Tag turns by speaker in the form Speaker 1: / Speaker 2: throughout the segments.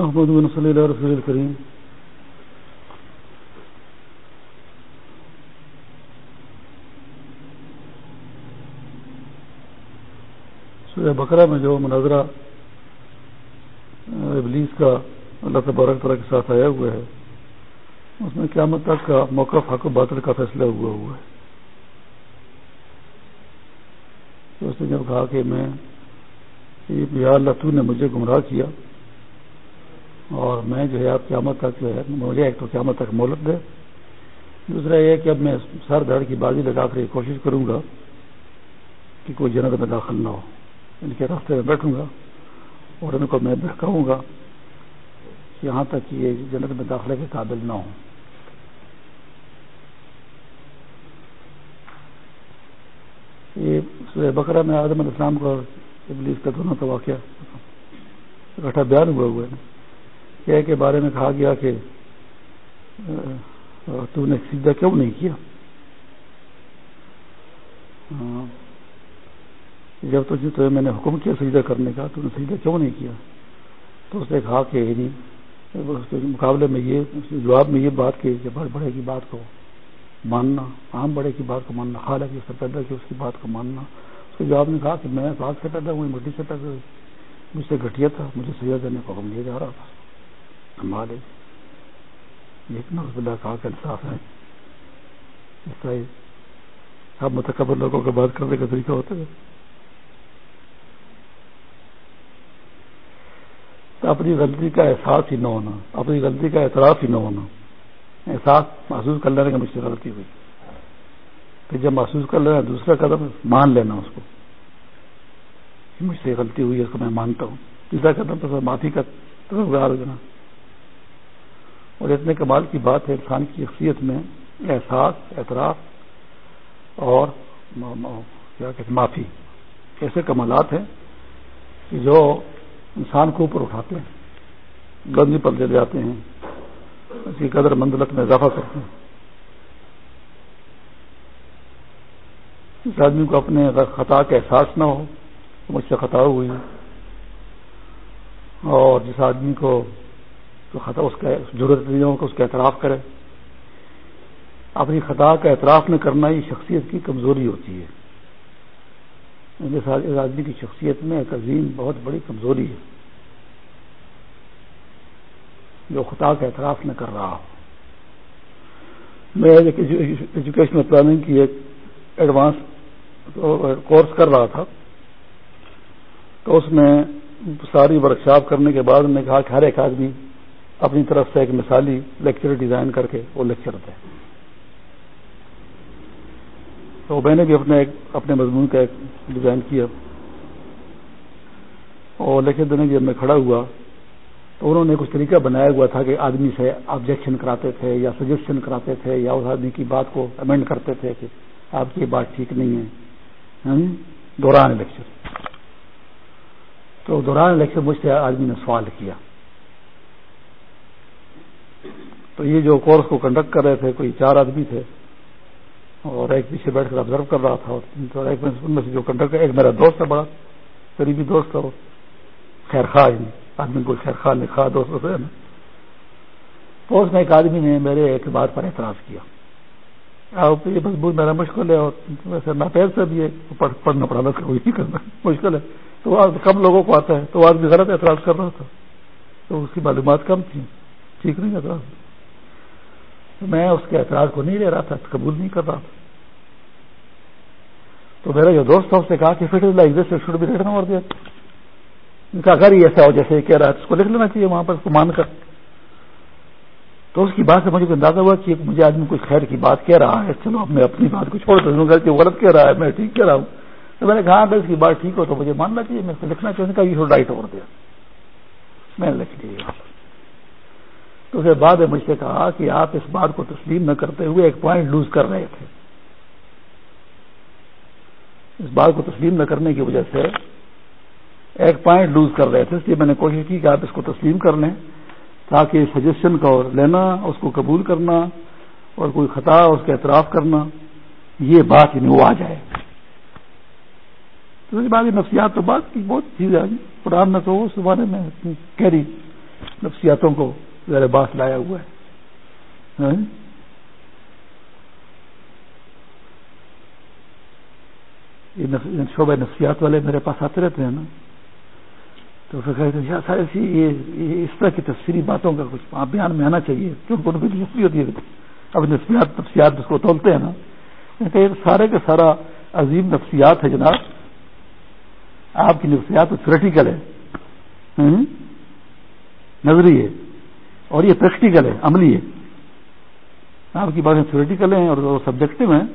Speaker 1: محمد بن صلی اللہ رسول الکریم سورہ بکرا میں جو مناظرہ ابلیس کا اللہ تبارک طرح کے ساتھ آیا ہوا ہے، اس میں قیامت تک کا موقف حق و باطل کا فیصلہ ہوا ہوا ہے۔ تو اس نے جب کہا کہ میں یا اللہ تو نے مجھے گمراہ کیا اور میں جو ہے آپ قیامت تک جو ہے، مجھے ایک تو قیامت تک مہلت دے۔ دوسرا یہ کہ اب میں سر دھڑ کی بازی لگا کر یہ کوشش کروں گا کہ کوئی جنت میں داخل نہ ہو۔ ان کے راستے میں بیٹھوں گا اور ان کو میں بہکاؤں گا یہاں تک کہ یہ جنت میں داخلے کے قابل نہ ہوں۔ یہ بکرا میں آدم علیہ السلام کو ابلیس کا دونوں کا واقعہ، اکٹھا بیان ہوا ہوا ہے۔ کیا کے بارے میں کہا گیا کہ تو نے سیدھا کیوں نہیں کیا؟ جب تجھے تو میں نے حکم کیا سیدھا کرنے کا، تو نے سیدھا کیوں نہیں کیا؟ تو اس نے کہا کہ یعنی، اس کے مقابلے میں یہ جواب میں یہ بات کہ بڑے کی بات کو ماننا، عام بڑے کی بات کو ماننا حالانکہ اس سے پیدا کی اس کی بات کو ماننا۔ اس کے جواب نے کہا کہ میں آگ سے پیدا ہوئی، مٹی سے پیدا ہوئی، مجھ سے گھٹیا تھا، مجھے سزا دینے کو حکم دیا جا رہا تھا۔ ہمارے ایک نقص اللہ کہا کہ انصاف ہے، اس طرح سب متقبر لوگوں کا بات کرنے کا طریقہ ہوتا ہے۔ اپنی غلطی کا احساس ہی نہ ہونا، اپنی غلطی کا اعتراف ہی نہ ہونا، احساس محسوس کر لینے کا مجھ سے غلطی ہوئی۔ پھر جب محسوس کر لینا دوسرا قدم، مان لینا اس کو مجھ سے غلطی ہوئی، اس کو میں مانتا ہوں۔ تیسرا قدم تو معافی کا ہو جانا اور اتنے کمال کی بات ہے انسان کی شخصیت میں احساس، اعتراف اور کیا کہتے معافی، ایسے کمالات ہیں کہ جو انسان کو اوپر اٹھاتے ہیں، گندی پر لے جاتے ہیں اس کی قدر منزلت میں اضافہ کرتے ہیں۔ اس آدمی کو اپنے خطا کا احساس نہ ہو، تو مجھ سے خطا ہوئی اور جس آدمی کو تو خطا اس کا ضرورت نہیں ہو کہ اس کا اعتراف کرے۔ اپنی خطا کا اعتراف نہ کرنا یہ شخصیت کی کمزوری ہوتی ہے۔ اس آدمی کی شخصیت میں ایک عظیم بہت بڑی کمزوری ہے۔ جو خطا کا اعتراف نہ کر رہا۔ ہو میں ایجوکیشنل پلاننگ کی ایک ایڈوانس کورس کر رہا تھا۔ تو اس میں ساری ورکشاپ کرنے کے بعد نے کہا کہ ہر ایک آدمی اپنی طرف سے ایک مثالی لیکچر ڈیزائن کر کے وہ لیکچر دے تو میں نے بھی اپنے ایک اپنے مضمون کا ایک ڈیزائن کیا۔ اور لیکچر دینے جب میں کھڑا ہوا تو انہوں نے کچھ طریقہ بنایا ہوا تھا کہ آدمی سے آبجیکشن کراتے تھے یا سجیشن کراتے تھے یا اس آدمی کی بات کو امینڈ کرتے تھے کہ آپ کی بات ٹھیک نہیں ہے۔ دوران الیکشن تو دوران الیکشن مجھ سے آدمی نے سوال کیا۔ تو یہ جو کورس کو کنڈکٹ کر رہے تھے، کوئی چار آدمی تھے اور ایک پیچھے بیٹھ کر آبزرو کر رہا تھا ایک میں سے جو کنڈکٹر ایک میرا دوست ہے بڑا، قریبی دوست تھا وہ۔ خیر خواہ آدمی کو خیر خواہ لکھا دوست ہوتے نا۔ تو اس میں ایک آدمی نے میرے ایک بات پر اعتراض کیا۔ یہ مضبوط میرا مشکل ہے اور ویسے ناپیر سے بھی ہے پڑھنا پڑھانا کوئی نہیں کرنا۔ مشکل ہے۔ تو کم لوگوں کو آتا ہے، تو آدمی غلط اعتراض کر رہا تھا۔ تو اس کی معلومات کم تھی ٹھیک نہیں اعتراض میں اس کے اعتراض کو نہیں لے رہا تھا، قبول نہیں کر رہا تھا۔ تو میرا جو دوست تھا اس نے کہا کہ fit like this should be written اور دیا۔ اگر یہ ایسا ہو، جیسے کہہ رہا ہے اس کو لکھ لینا چاہیے، وہاں پر اس کو مان کر۔ تو اس کی بات سے مجھے اندازہ ہوا کہ مجھے آدمی کچھ خیر کی بات کہہ رہا ہے۔ چلو، اب میں اپنی بات کو چھوڑ دوں گا کہ غلط کہہ رہا ہے، میں ٹھیک کہہ رہا ہوں۔ تو میں نے کہا، اگر اس کی بات ٹھیک ہو تو مجھے ماننا چاہیے، میں اس کو لکھنا چاہیے کہ یہ رائٹ اوور دیا میں لکھ لیا تو اسے بعد میں مجھ سے کہا کہ آپ اس بات کو تسلیم نہ کرتے ہوئے ایک پوائنٹ لوز کر رہے تھے۔ اس بات کو تسلیم نہ کرنے کی وجہ سے ایک پوائنٹ لوز کر رہے تھے، اس لیے میں نے کوشش کی کہ آپ اس کو تسلیم کر لیں تاکہ سجیشن کو لینا، اس کو قبول کرنا اور کوئی خطا، اس کا اعتراف کرنا، یہ بات ہی نہیں وہ آ جائے۔ تو بات نفسیات تو بات کی بہت چیز آئی قرآن میں تو اس بارے میں کہہ رہی نفسیاتوں کو۔ ذرا باس لایا ہوا ہے۔ ہاں۔ شعبہ نفسیات والے میرے پاس آتے رہتے ہیں نا۔ تو پھر کہتے ہیں سارے یہ اس طرح کی تفصیلی باتوں کا کچھ بیان میں آنا چاہیے، کیونکہ ان کی دلچسپی ہوتی ہے۔ اب نفسیات نفسیات جس کو تولتے ہیں نا۔ کہ سارے کا سارا عظیم نفسیات ہے جناب۔ آپ کی نفسیات تو تھریٹیکل ہے۔ ہاں۔ نظری ہے اور یہ پریکٹیکل ہے، عملی ہے۔ آپ کی باتیں تھریٹیکل ہیں اور سبجیکٹو ہیں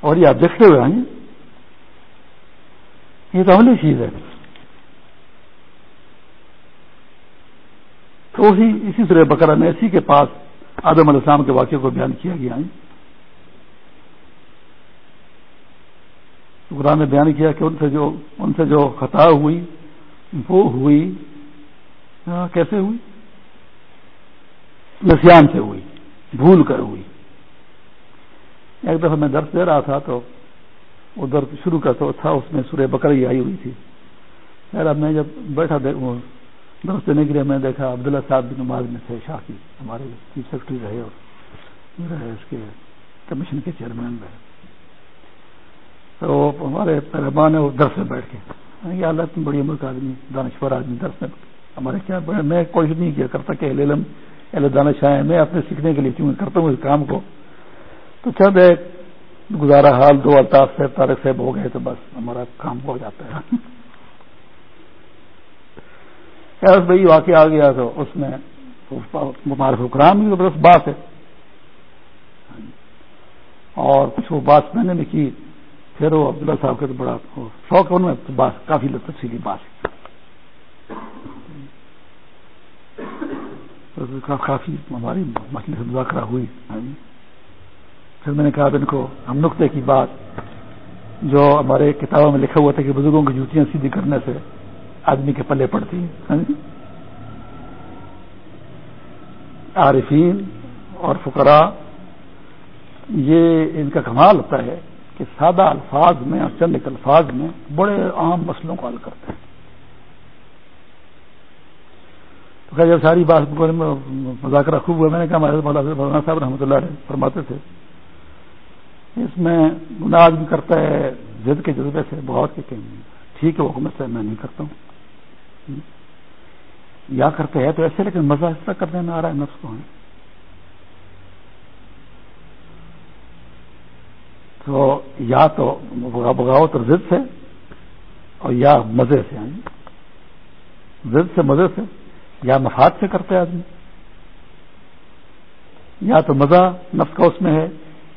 Speaker 1: اور یہ آبجیکٹو ہے یہ تو عملی چیز ہے۔ تو ہی اسی طرح بکرا نیسی کے پاس آدم علیہ السلام کے واقعے کو بیان کیا گیا ہے۔ قرآن نے بیان کیا کہ ان سے جو، ان سے جو خطا ہوئی، وہ ہوئی۔ ہاں، کیسے ہوئی؟ نسیان سے ہوئی، بھول کر ہوئی۔ ایک دفعہ میں درد دے رہا تھا تو وہ درد شروع کا تو تھا، اس میں سورہ بکری آئی ہوئی تھی۔ خیر میں جب بیٹھا درست دینے کے لیے میں دیکھا، عبداللہ صاحب بھی نماز میں تھے شاہ کی، ہمارے چیف سیکرٹری رہے اور رہے، اس کے کمیشن کے چیئرمین رہے۔ تو ہمارے پہلوان ہے وہ درس میں بیٹھ کے۔ یہ حالت بڑی عمر کا آدمی، دانشور آدمی، درس میں ہمارے کیا میں کوشش نہیں کیا کرتا کہ علم اہل دانش آئے میں اپنے سیکھنے کے لیے کیوں کرتا ہوں اس کام کو۔ تو چند ایک گزارا حال، دو الطاف صاحب، طارق صاحب ہو گئے تو بس ہمارا کام ہو جاتا ہے۔ بھائی، واقعہ آ گیا تو اس میں مبارک حکرام بھی زبردست بات ہے۔ اور کچھ وہ بات میں نے بھی کی۔ پھر وہ عبداللہ صاحب کے تو بڑا شوق ہے، ان میں بات، کافی تفصیلی بات کافی ہماری مسئلے سے مذاکرہ ہوئی۔ ہاں جی۔ پھر میں نے کہا ان کو، ہم نقطے کی بات جو ہمارے کتابوں میں لکھا ہوا تھا کہ بزرگوں کی جوتیاں سیدھی کرنے سے آدمی کے پلے پڑتی ہیں۔ ہاں جی۔ عارفین اور فقراء، یہ ان کا کمال ہوتا ہے کہ سادہ الفاظ میں اور چند ایک الفاظ میں بڑے عام مسئلوں کو حل کرتے ہیں۔ تو خیر، جب ساری بات مذاکرہ خوب ہوا، میں نے کہا، مولانا صاحب رحمۃ اللہ علیہ فرماتے تھے، اس میں گناہ آدمی کرتا ہے ضد کے جذبے سے، بہت کے کہیں ٹھیک ہے حکومت سے میں نہیں کرتا ہوں۔ یا کرتے ہیں تو ایسے، لیکن مزہ اس طرح کرنے میں آ رہا ہے، نفس کو تو یا تو بغاوت اور ضد سے، اور یا مزے سے یعنی۔ ضد سے مزے سے یا مفاد سے کرتے آدمی؟ یا تو مزہ نفس کا اس میں ہے،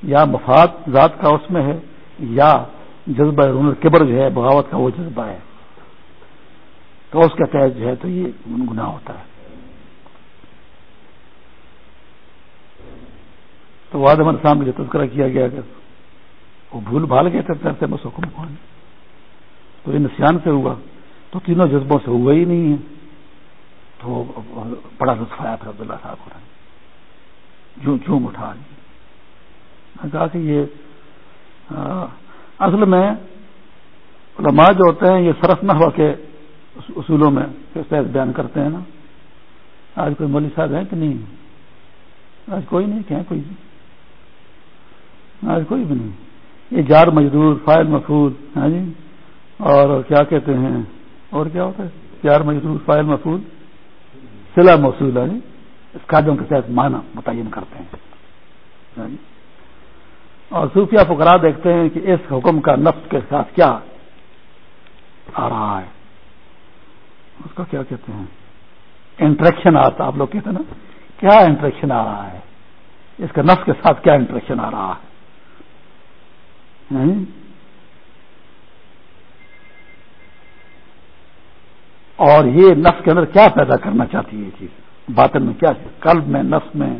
Speaker 1: یا مفاد ذات کا اس میں ہے، یا جذبہ کبر جو ہے، بغاوت کا وہ جذبہ ہے۔ تو اس کے تحت جو ہے تو یہ گناہ ہوتا ہے۔ تو وادم السلام کا جو تذکرہ کیا گیا کہ وہ بھول بھال گئے تھے بس حکم کو تو یہ نسان سے ہوا، تو تینوں جذبوں سے ہوا ہی نہیں ہے۔ تو بڑا لطف آیا تھا عبداللہ صاحب کو جو جھوم اٹھا میں کہا کہ یہ اصل میں علماء جو ہوتے ہیں، یہ صرف نہ ہوا کہ اصولوں میں کس بیان کرتے ہیں نا۔ آج کوئی مولوی صاحب ہیں کہ نہیں؟ آج کوئی نہیں کہ کوئی آج کوئی بھی نہیں۔ یہ جار مزدور فائل مفول ہاں جی؟ اور کیا کہتے ہیں؟ اور کیا ہوتا ہے؟ جار مزدور فائل مفول سلا موصول اس کاجوں کے تحت معنی متعین کرتے ہیں۔ یعنی، اور صوفیہ فقرا دیکھتے ہیں کہ اس حکم کا نفس کے ساتھ کیا آ رہا ہے۔ اس کا کیا کہتے ہیں؟ انٹریکشن آتا آپ لوگ کہتے ہیں نا، کیا انٹریکشن آ رہا ہے؟ اس کا نفس کے ساتھ کیا انٹریکشن آ رہا ہے؟ یعنی، اور یہ نفس کے اندر کیا پیدا کرنا چاہتی ہے یہ چیز؟ باطن میں کیا قلب میں، نفس میں،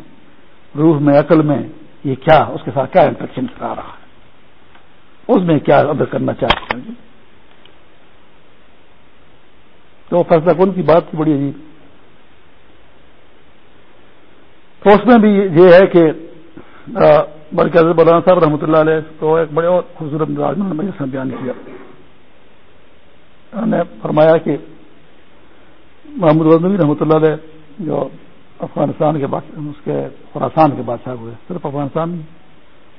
Speaker 1: روح میں، عقل میں، یہ کیا؟ اس کے ساتھ کیا انٹریکشن آ رہا ہے؟ اس میں کیا ادر کرنا چاہتے ہیں تو فیصلہ کون کی؟ بات تھی بڑی عجیب۔ تو اس میں بھی یہ ہے کہ بلکہ حضرت مولانا صاحب رحمۃ اللہ علیہ تو ایک بڑے اور خوبصورت انداز میں نے بیان کیا۔ انہوں نے فرمایا کہ محمود غزنوی رحمۃ اللہ علیہ جو افغانستان کے اس کے خوراسان کے بادشاہ ہوئے، صرف افغانستان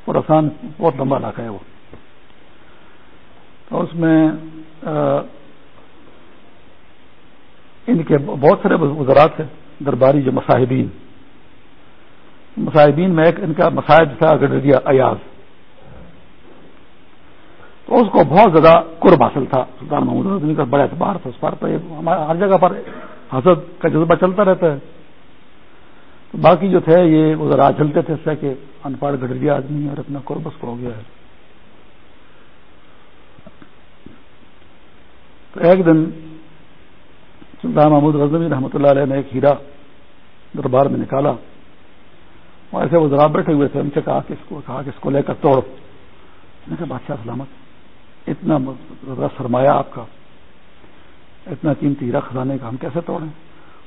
Speaker 1: خوراسان بہت لمبا علاقہ ہے وہ۔ تو اس میں ان کے بہت سارے وزرات تھے درباری جو مصاحبین۔ مصاحبین میں ایک ان کا مساحب تھا گڈریا ایاز۔ تو اس کو بہت زیادہ قرب حاصل تھا سلطان محمود کا، بڑا اعتبار تھا اس پر۔ ہر جگہ پر حسد کا جذبہ چلتا رہتا ہے۔ تو باقی جو تھے یہ ادھر آ چلتے تھے اس سے کہ ان پڑھ گڈریا آدمی اور اپنا قربس کو ہو گیا ہے۔ تو ایک دن سلطان محمود رضوی رحمۃ اللہ علیہ نے ایک ہیرا دربار میں نکالا۔ اور ایسے وہ ذرا بیٹھے ہوئے تھے، ان سے کہا کہ اس کو، کہا کہ اس کو لے کر توڑو کہا، بادشاہ سلامت، اتنا سرمایہ آپ کا۔ اتنا قیمتی ہیرا خزانے کا ہم کیسے توڑیں؟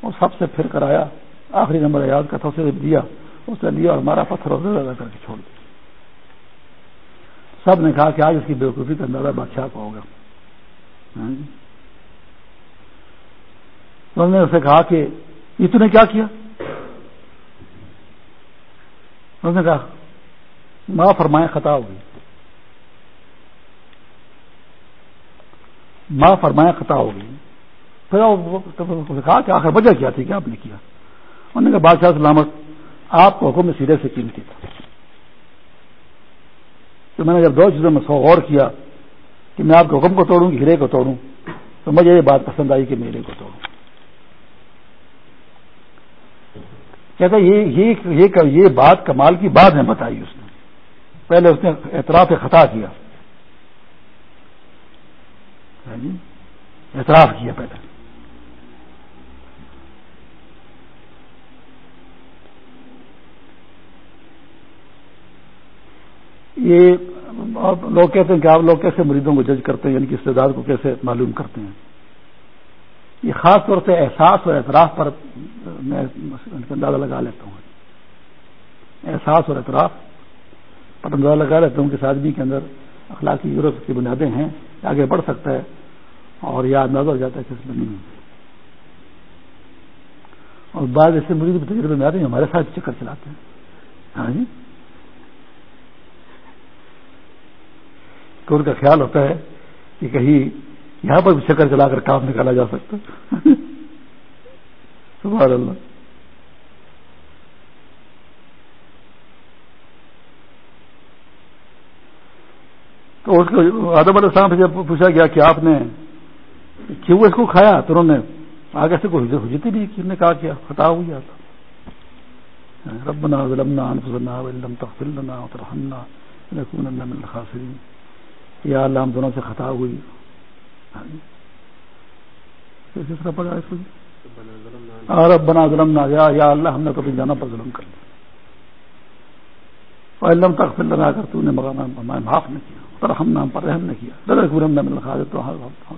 Speaker 1: اور سب سے پھر کر آیا آخری نمبر یاد کا تھا اسے دیا، اس نے لیا اور ہمارا پتھر لگا کر کے چھوڑ دیا۔ سب نے کہا کہ آج اس کی بےوقوفی کا اندازہ بادشاہ کو ہوگا۔ ہاں جی۔ انہوں نے اسے کہا کہ یہ تو نے کیا کیا؟ انہوں نے کہا ماں فرمائے خطا ہوگی۔ ماں فرمائے خطا ہوگی۔ پھر کہا کہ آخر وجہ کیا تھی کہ آپ نے کیا۔ انہوں نے کہا، بادشاہ سلامت، آپ کو حکم سیدھے سے قیمتی تھا۔ تو میں نے جب دو چیزوں میں سو غور کیا کہ میں آپ کے حکم کو توڑوں گی، ہرے کو توڑوں، تو مجھے یہ بات پسند آئی کہ میں ہرے کو توڑوں۔ کہتا یہ یہ بات کمال کی بات میں بتائی اس نے۔ پہلے اس نے اعتراف خطا کیا۔ ہاں جی؟ اعتراف کیا پہلے۔ یہ لوگ کہتے ہیں کہ آپ لوگ کیسے مریضوں کو جج کرتے ہیں؟ یعنی ان کی استعداد کو کیسے معلوم کرتے ہیں؟ یہ خاص طور سے احساس اور اعتراف پر میں اندازہ لگا لیتا ہوں۔ احساس اور اعتراف پر اندازہ لگا لیتا ہوں کہ آدمی کے اندر اخلاقی ضرورت کی بنیادیں ہیں آگے بڑھ سکتا ہے اور یہ اندازہ ہو جاتا ہے کہ اس میں نہیں اور بعض ایسے مریض تجربے میں آتے ہیں، ہمارے ساتھ چکر چلاتے ہیں۔ ہاں جی؟ تو ان کا خیال ہوتا ہے کہ کہیں یہاں پر بھی چکر چلا کر کام نکالا جا سکتا سبحان اللہ۔ تو اس کو آدم علیہ السلام سے جب پوچھا گیا کہ آپ نے کیوں اس کو کھایا؟ تو انہوں نے آگے سے کوئی حجتی نہیں کی۔ نے کہا کیا خطا ہو گیا تھا۔ ربنا ظلمنا انفسنا ولم تغفر لنا وترحمنا لنكونن من الخاسرين یا اللہ ہم دونوں سے خطا ہوئی۔ عرب بنا ظلم نہ یا اللہ، ہم نے کبھی جانا پر ظلم کر لیا۔ علم تک پھر لگا کر تو نے ہمیں معاف نہ کیا پر ہم نے ہم پر رحم نہ کیا۔ دل گرم نے لکھا دے تو ہاں، ہاں، ہاں۔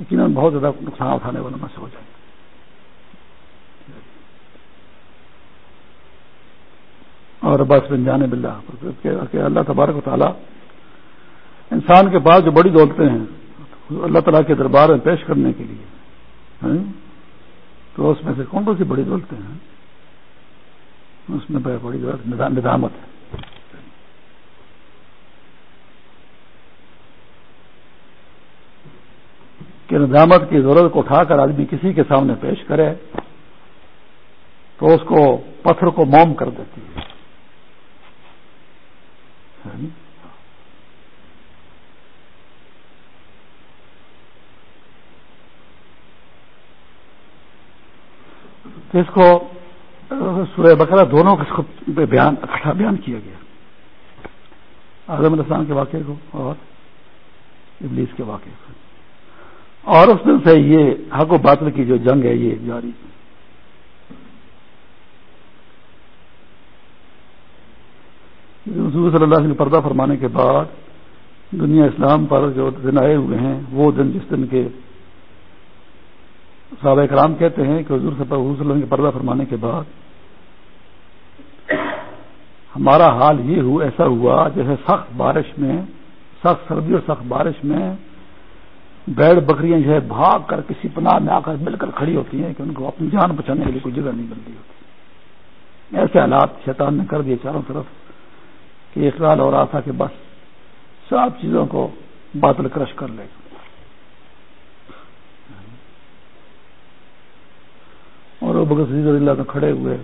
Speaker 1: یقیناً بہت زیادہ نقصان اٹھانے والوں میں سے ہو جائے۔ اور بس بن جانے بلّہ اللہ تبارک و تعالیٰ انسان کے پاس جو بڑی دولتیں ہیں، اللہ تعالیٰ کے دربار میں پیش کرنے کے لیے ہاں؟ تو اس میں سے کون کون سی بڑی دولتیں ہیں؟ اس میں بڑی دولت ندامت ہے۔ کہ ندامت کی ضرورت کو اٹھا کر آدمی کسی کے سامنے پیش کرے، تو اس کو پتھر کو موم کر دیتی ہے۔ ہاں؟ اس کو سورہ بکرا دونوں کے بیان، اکٹھا بیان کیا گیا۔ اعظم السلام کے واقعے کو اور ابلیس کے واقعے کو۔ اور اس دن سے یہ حق و باطل کی جو جنگ ہے، یہ جاری۔ حضور صلی اللہ علیہ پردہ فرمانے کے بعد دنیا اسلام پر جو دن آئے ہوئے ہیں، وہ دن جس دن کے صحابہ کرام کہتے ہیں کہ حضور صلی اللہ علیہ وسلم کے پردہ فرمانے کے بعد، ہمارا حال یہ ہوا ایسا ہوا جیسے سخت بارش میں، سخت سردی اور سخت بارش میں بیڑ بکریاں جو ہے بھاگ کر کسی پناہ میں آ کر مل کر کھڑی ہوتی ہیں کہ ان کو اپنی جان بچانے کے لیے کوئی جگہ نہیں ملتی ہوتی۔ ایسے حالات شیطان نے کر دیے چاروں طرف کہ اقرال اور آسا کے بس سب چیزوں کو بادل کرش کر لے۔ اور وہ بغیر رضی اللہ تو کھڑے ہوئے۔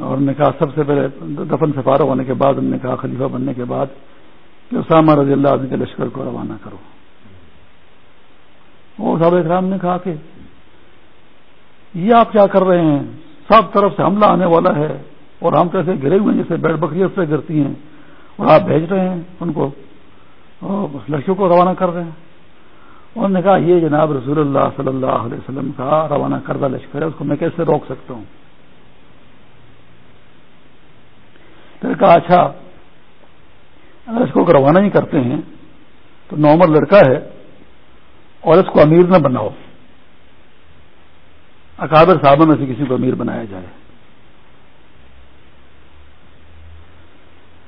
Speaker 1: اور نے کہا سب سے پہلے دفن سے فارغ ہونے کے بعد انہوں نے کہا خلیفہ بننے کے بعد کہ اسامہ رضی اللہ عنہ کے لشکر کو روانہ کرو۔ وہ صاحب اکرام نے کہا کہ یہ آپ کیا کر رہے ہیں؟ سب طرف سے حملہ آنے والا ہے اور ہم کیسے گرے ہوئے ہیں جیسے بیڈ بکریوں سے گرتی ہیں اور آپ بھیج رہے ہیں، ان کو لڑکیوں کو روانہ کر رہے ہیں۔ انہوں نے کہا، یہ جناب رسول اللہ صلی اللہ علیہ وسلم کا روانہ کردہ لشکر ہے، اس کو میں کیسے روک سکتا ہوں؟ پھر کہا اچھا اگر اس کو روانہ ہی کرتے ہیں، تو نارمل لڑکا ہے اور اس کو امیر نہ بناؤ۔ اکابر صاحبوں میں سے کسی کو امیر بنایا جائے۔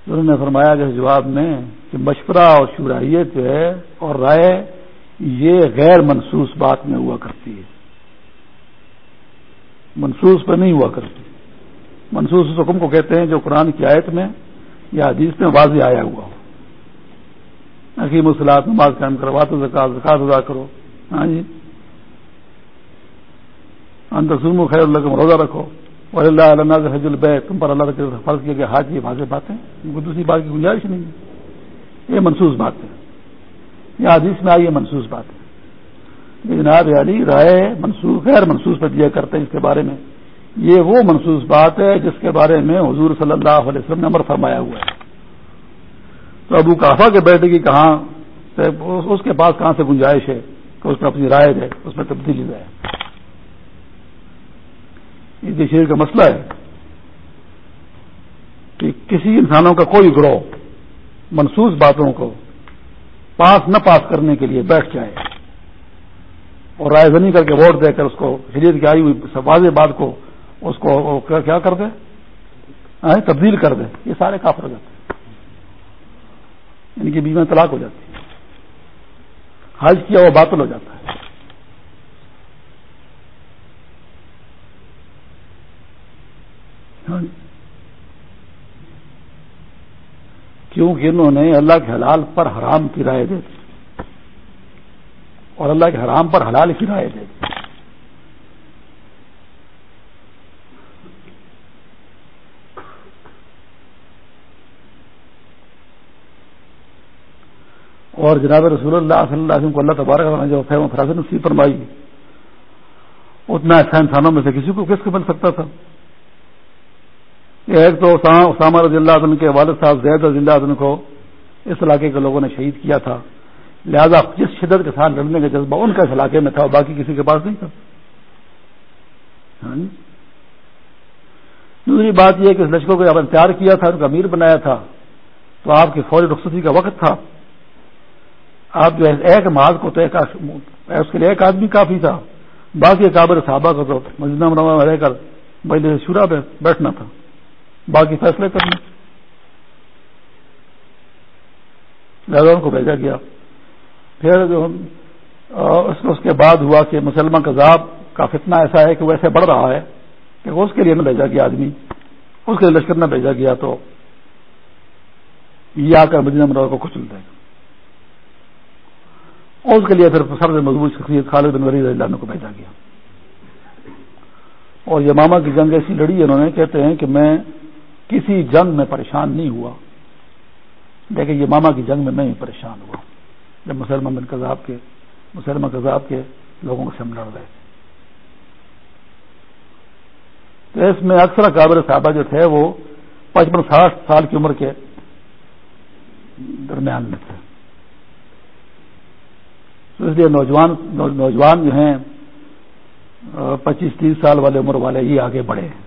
Speaker 1: انہوں نے فرمایا کہ جواب میں کہ مشورہ اور شورائیت جو ہے اور رائے یہ غیر منسوس بات میں ہوا کرتی ہے۔ منسوس پہ نہیں ہوا کرتی۔ منسوس اس حکم کو کہتے ہیں جو قرآن کی آیت میں یا حدیث میں واضح آیا ہوا ہو۔ حکیم السلاط نماز قائم کروا تو زکات زکات ادا کرو۔ ہاں جی۔ انتظم خیر اللہ کا روزہ رکھو۔ اور اللہ علّہ حج البے تم پر اللہ فرض کیا گیا حاج یہ واضح باتیں۔ کوئی دوسری بات کی گنجائش نہیں۔ ہے یہ منسوس بات ہے۔ یہ حدیث میں آئی یہ منسوس بات۔ ہے جناب علی رائے منسوخ، غیر منسوس پر دیا کرتے ہیں اس کے بارے میں۔ یہ وہ منسوس بات ہے جس کے بارے میں حضور صلی اللہ علیہ وسلم نے امر فرمایا ہوا ہے۔ تو ابو کافا کے بیٹے کی کہاں اس کے پاس کہاں سے گنجائش ہے کہ اس میں اپنی رائے ہے اس میں تبدیلی ہے یہ شیر کا مسئلہ ہے کہ کسی انسانوں کا کوئی گروہ منسوس باتوں کو پاس نہ پاس کرنے کے لیے بیٹھ جائے اور رائے زنی کر کے ووٹ دے کر اس کو شریعت کی آئی ہوئی واضح بات کو اس کو کیا کر دے تبدیل کر دے یہ سارے کافر ہو جاتے ان کی بیوی طلاق ہو جاتی ہے حج کیا وہ باطل ہو جاتا ہے۔ ہاں جی۔ کیونکہ انہوں نے اللہ کے حلال پر حرام کی رائے دے دی۔ اور اللہ کے حرام پر حلال کی رائے دے دی۔ اور جناب رسول اللہ صلی اللہ علیہ وسلم کو اللہ تبارک نے جو فہم فراز نصیب فرمائی، اتنا ایسا انسانوں میں سے کسی کو کس کو مل سکتا تھا؟ ایک تو اسامہ رضی اللہ عنہ کے والد صاحب زید رضی اللہ عنہ کو اس علاقے کے لوگوں نے شہید کیا تھا۔ لہذا جس شدت کے ساتھ لڑنے کا جذبہ ان کا اس علاقے میں تھا، اور باقی کسی کے پاس نہیں تھا۔ ہاں جی۔ دوسری بات یہ کہ اس لشکر کو جب تیار کیا تھا، ان کا امیر بنایا تھا، تو آپ کی فوری رخصتی کا وقت تھا۔ آپ جو ہے، ایک ماض کو تو ایک اس کے لیے ایک آدمی کافی تھا۔ باقی کابر صحابہ کو تو مجنہ منوع رہ کر پہلے شورا پہ بیٹھنا تھا۔ باقی فیصلے کرنے لہذا ان کو بھیجا گیا۔ پھر جو اس کے بعد ہوا کہ مسلمان کذاب کا فتنہ ایسا ہے کہ وہ ایسے بڑھ رہا ہے کہ اس کے لیے نہ بھیجا گیا آدمی۔ اس کے لیے لشکر نہ بھیجا گیا تو یہ آ کر مدینہ منور کو کچل دے گا۔ اور اس کے لیے پھر سب سے مضبوط شخصیت خالد بن ولی اللہ کو بھیجا گیا۔ اور یماما کی جنگ ایسی لڑی انہوں نے، کہتے ہیں کہ میں کسی جنگ میں پریشان نہیں ہوا۔ لیکن یہ ماما کی جنگ میں میں ہی پریشان ہوا۔ جب مسلمان بن کذاب کے مسلمان کذاب کے لوگوں سے ہم لڑ رہے تھے۔ تو اس میں اکثر کابر صحابہ جو تھے وہ پچپن ساٹھ سال کی عمر کے درمیان میں تھے۔ تو اس لیے نوجوان نوجوان جو ہیں، پچیس تیس سال والے عمر والے یہ آگے بڑھے۔ ہیں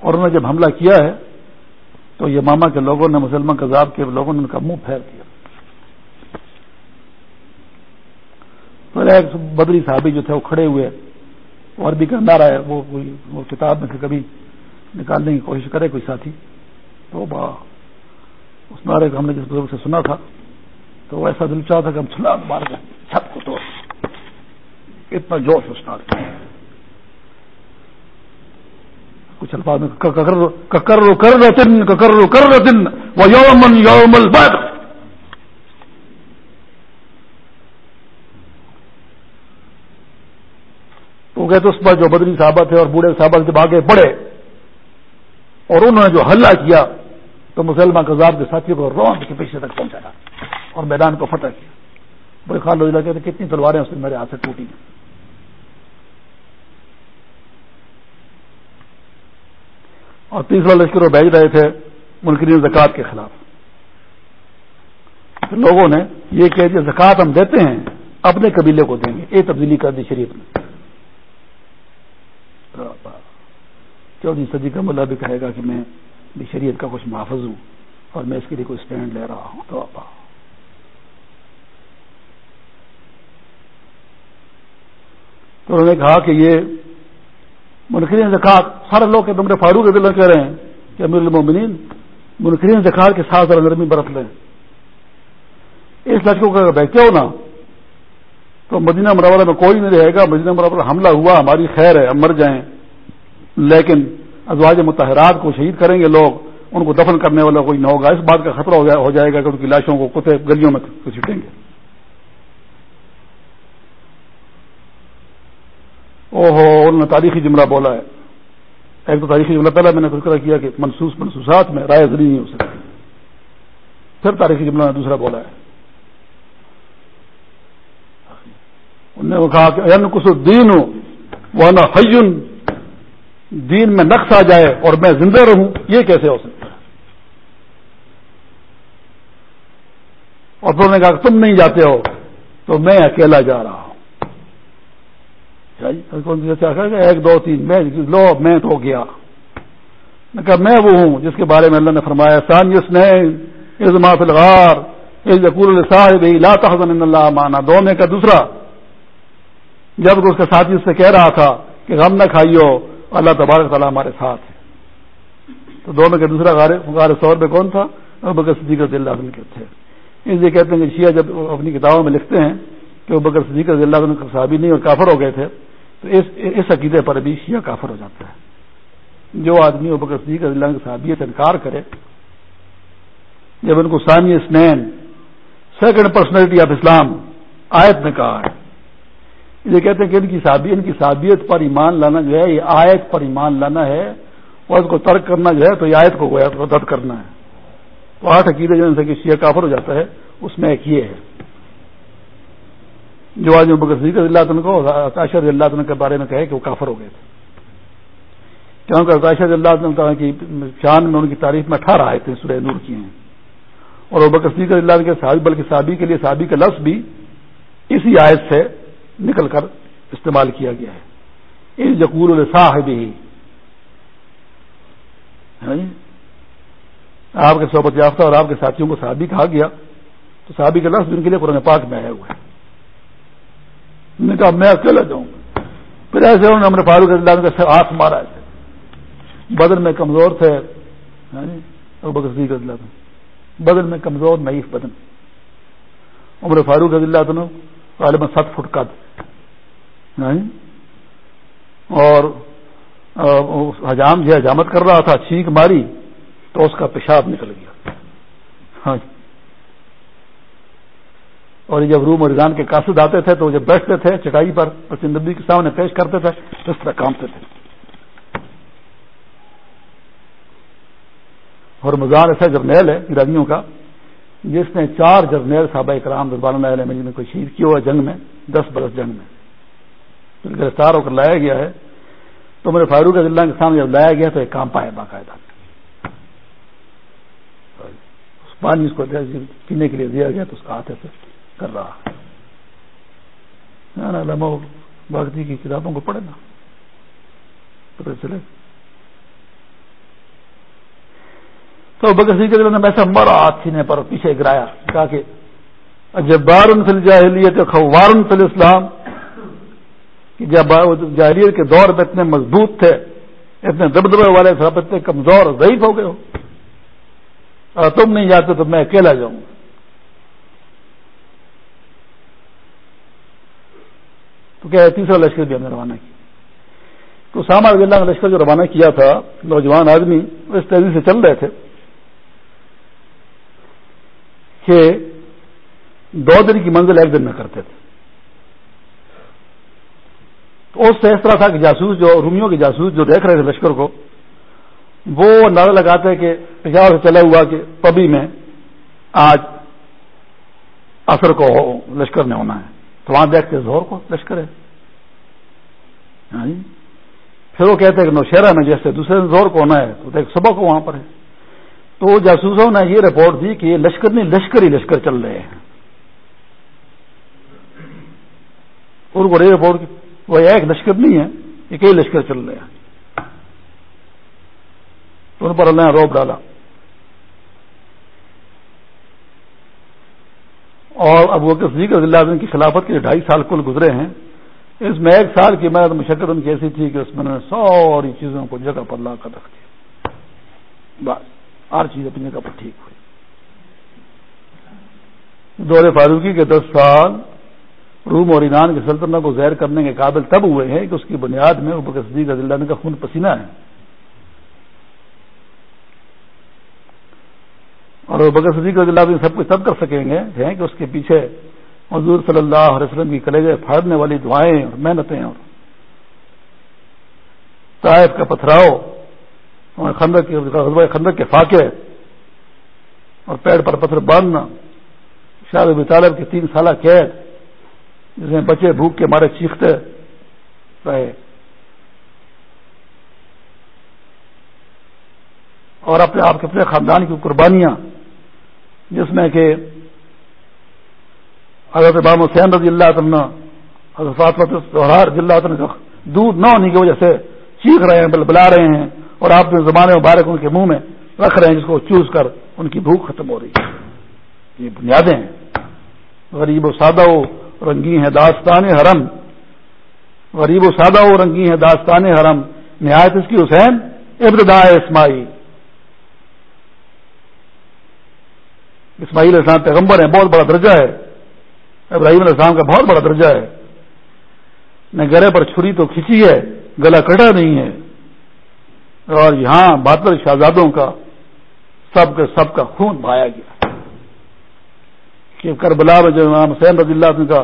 Speaker 1: اور انہوں نے جب حملہ کیا ہے، تو یہ ماما کے لوگوں نے مسلمان کذاب کے لوگوں نے ان کا منہ پھیر دیا۔ ایک بدری صحابی جو تھے، وہ کھڑے ہوئے اور بھی کرنا رہا ہے، وہ وہ کتاب میں سے کبھی نکالنے کی کوشش کرے کوئی ساتھی۔ تو با، اس نعرے کو ہم نے جس بزرگ سے سنا تھا، تو وہ ایسا دل چاہتا کہ ہم چھلا مار گئے چھت کو توڑ۔ اتنا جوش اس کا۔ کچھ الفاظ میں ککر کر رتن ککر کر رتن وہ یومن یوم البر تو کہتے اس پر جو بدری صحابہ تھے اور بوڑھے صحابہ جب آگے بڑھے اور انہوں نے جو حلہ کیا تو مسلمان کزاب کے ساتھی کو رون کے پیچھے تک پہنچایا اور میدان کو فتح کیا۔ بڑے خال روزہ کہتے کتنی تلواریں اس نے میرے ہاتھ سے ٹوٹی۔ ہیں اور تیسرا لشکر وہ بھیج رہے تھے ملکرین زکوٰۃ کے خلاف۔ لوگوں نے یہ کہہ دیا زکوٰۃ ہم دیتے ہیں، اپنے قبیلے کو دیں گے۔ یہ تبدیلی کر دی شریف نے۔ چودہ صدی کا ملا بھی کہے گا کہ میں بھی شریعت کا کچھ محافظ ہوں اور میں اس کے لیے کوئی اسٹینڈ لے رہا ہوں۔ تو تو انہوں نے کہا کہ یہ منکرین زکات، سارے لوگ کے تمہارے فاروق دل کہہ رہے ہیں کہ امیر المومنین منکرین زکات کے ساتھ ذرا نرمی برت لیں۔ اس لڑکوں کا بیٹھتے ہو نا، تو مدینہ مرابلہ میں کوئی نہیں رہے گا۔ مدینہ مرابلہ حملہ ہوا، ہماری خیر ہے، ہم مر جائیں۔ لیکن ازواج متحرات کو شہید کریں گے لوگ، ان کو دفن کرنے والا کوئی نہ ہوگا۔ اس بات کا خطرہ ہو جائے گا کہ ان کی لاشوں کو کتے گلیوں میں چھٹیں گے۔ او ہو انہوں نے تاریخی جملہ بولا ہے۔ ایک تو تاریخی جملہ پہلا میں نے فکر کیا کہ منسوس منسوسات میں رائے زری نہیں ہو سکتی۔ پھر تاریخی جملہ نے دوسرا بولا ہے۔ انہوں نے کہا کہ کس دین ہوں وہ حجن دین میں نقص آ جائے اور میں زندہ رہوں، یہ کیسے ہو سکتا ہے؟ اور انہوں نے کہا کہ تم نہیں جاتے ہو، تو میں اکیلا جا رہا ہوں۔ ایک دو تین، میں لو، میں تو گیا۔ میں کہا، میں وہ ہوں جس کے بارے میں اللہ نے فرمایا سان جس نے فلغار صاحب لا تحزن ان اللہ مانا دو میں کا دوسرا، جب اس کا ساتھی اس سے کہہ رہا تھا کہ غم نہ کھائیو، اللہ تبارک تعالیٰ ہمارے ساتھ ہے۔ تو دونوں کے دوسرا غار سور میں کون تھا؟ بکر صدیق رضی اللہ عنہ کے تھے۔ اس لیے کہتے ہیں کہ شیعہ جب اپنی کتابوں میں لکھتے ہیں کہ وہ بکر صدیق رضی اللہ عنہ صحابی نہیں اور کافر ہو گئے تھے تو اس اس عقیدے پر بھی شیعہ کافر ہو جاتا ہے۔ جو آدمی وہ بکر صدیق رضی اللہ عنہ صحابیت انکار کرے، جب ان کو ثانی اسنین سیکنڈ پرسنالٹی آف اسلام آیت نے کہا ہے۔ یہ کہتے ہیں کہ ان کی ان کی صابیت پر ایمان لانا جو ہے، یہ آیت پر ایمان لانا ہے، اور اس کو ترک کرنا جو ہے، تو یہ آیت کو رد کرنا ہے۔ تو آٹھ عقیدے جو ان سے شیعہ کافر ہو جاتا ہے، اس میں ایک یہ ہے۔ جو آج بکر اللہ عنہ کو عطاشر اللہ عنہ کے بارے میں کہے کہ وہ کافر ہو گئے تھے۔ کیونکہ عطاشر اللہ عنہ کی شان میں ان کی تعریف میں اٹھارہ آئے تھے سورہ نور کی ہیں۔ اور وہ بکر صدیق اللہ کے صحابی، بلکہ صحابی کے لیے صحابی کا لفظ بھی اسی آیت سے نکل کر استعمال کیا گیا ہے۔ اس جکور الصاحب ہی جی؟ آپ کے صحبت یافتہ اور آپ کے ساتھیوں کو صحابی کہا گیا۔ تو صحابی کا لفظ ان کے لیے قرآن پاک میں آیا ہوا ہے۔ نے کہا، میں اکیلا جاؤں گا۔ پھر ایسے انہوں نے ہم نے فاروق اللہ کا ہاتھ مارا ایسے بدن میں کمزور تھے ہاں جی، اللہ بدن میں کمزور نئیف بدن۔ عمر فاروق رضی اللہ عنہ غالباً سات فٹ قد۔ ہاں جی۔ اور حجام جو حجامت کر رہا تھا، چھینک ماری تو اس کا پیشاب نکل گیا۔ ہاں جی۔ اور جب روم اور ایران کے قاصد آتے تھے تو جب بیٹھتے تھے چٹائی پر نبی کے سامنے پیش کرتے تھے، اس طرح کامتے تھے۔ اور مزار ایسا جرنیل ہے، ایرانیوں کا، جس نے چار جرنیل صحابہ کرام رضوان اللہ علیہ میں کوئی شہید کیا ہوا جنگ میں، دس برس جنگ میں۔ گرفتار ہو کر لایا گیا ہے۔ تو میرے فاروق اللہ کے سامنے جب لایا گیا تو ایک کام پایا باقاعدہ۔ پانی اس کو پینے کے لیے دیا گیا تو اس کا ہاتھ سے کر رہا لمحہ باغی کی کتابوں کو پڑھے نا۔ پتہ چلے۔ تو بکر سی کے میں سے مرا ہاتھ سینے پر پیچھے گرایا، کہا کہ جب بارن فل جاہلیت خوارن فل اسلام کہ جب جاہلیت کے دور میں اتنے مضبوط تھے، اتنے دبدبے والے سب اتنے کمزور، ضعیف ہو گئے ہو۔ اور تم نہیں جاتے تو میں اکیلا جاؤں۔ تو کیا تیسرا لشکر بھی ہم نے روانہ کیا۔ تو ساما رضی اللہ نے لشکر جو روانہ کیا تھا، نوجوان آدمی اس تیزی سے چل رہے تھے کہ دو دن کی منزل ایک دن میں کرتے تھے۔ تو اس سے اس طرح تھا کہ جاسوس جو، رومیوں کے جاسوس جو دیکھ رہے تھے لشکر کو، وہ اندازہ لگاتے کہ پشاور سے چلا ہوا کہ پبی میں آج اثر کو لشکر نے ہونا ہے۔ تو وہاں دیکھتے زور کو لشکر ہے ہاں جی۔ پھر وہ کہتے ہیں کہ نوشہرا میں جیسے دوسرے زور کو ہونا ہے، تو دیکھ صبح کو وہاں پر ہے۔ تو جاسوسوں نے یہ رپورٹ دی کہ یہ لشکر نہیں، لشکر ہی لشکر چل رہے ہیں۔ اور وہ رپورٹ وہ ایک لشکر نہیں ہے یہ کئی لشکر چل رہے ہیں۔ تو ان پر اللہ نے روپ ڈالا۔ اور اب وہ صدیق رضی اللہ عنہ کی خلافت کے ڈھائی سال کل گزرے ہیں۔ اس میں ایک سال کی محنت مشقت ان کی ایسی تھی کہ اس میں نے ساری چیزوں کو جگہ پر لا کر رکھ دیا۔ بس، ہر چیز اپنی جگہ پر ٹھیک ہوئی۔ دور فاروقی کے دس سال روم اور ایران کی سلطنت کو زہر کرنے کے قابل تب ہوئے ہیں کہ اس کی بنیاد میں بکر صدیق رضی اللہ عنہ کا خون پسینہ ہے۔ اور بکر صدیق رضی اللہ عنہ سب کچھ تب کر سکیں گے کہ اس کے پیچھے حضور صلی اللہ علیہ وسلم کی کلیجے پھاڑنے والی دعائیں اور محنتیں اور طائف کا پتھراؤ اور خندق کے فاقے اور پیڑ پر پتھر باندھنا، شاہ طالب کی تین سالہ قید جس میں بچے بھوک کے مارے چیختے رہے۔ اور اپنے آپ کے اپنے خاندان کی قربانیاں جس میں کہ حضرت امام حسین رضی اللہ عنہ حضرت رضی اللہ عنہ دودھ نہ ہونے کی وجہ سے چیخ رہے ہیں، بل بلا رہے ہیں اور آپ نے زبان مبارک ان کے منہ میں رکھ رہے ہیں جس کو چوز کر ان کی بھوک ختم ہو رہی ہے۔ یہ بنیادیں ہیں۔ غریب و سادہ ہو رنگی ہے داستان حرم۔ غریب و سادہ ہو رنگی ہے داستان حرم۔ نہایت اس کی حسین ابتدا اسماعیل اسماعیل اسلام پیغمبر ہیں، بہت بڑا درجہ ہے۔ ابراہیم علیہ السلام کا بہت بڑا درجہ ہے۔ نہ گرے پر چھری تو کھینچی ہے، گلا کٹا نہیں ہے۔ اور یہاں بہتر شہزادوں کا سب کا سب کا خون بہایا گیا۔ کہ کربلا میں جو امام حسین رضی اللہ کا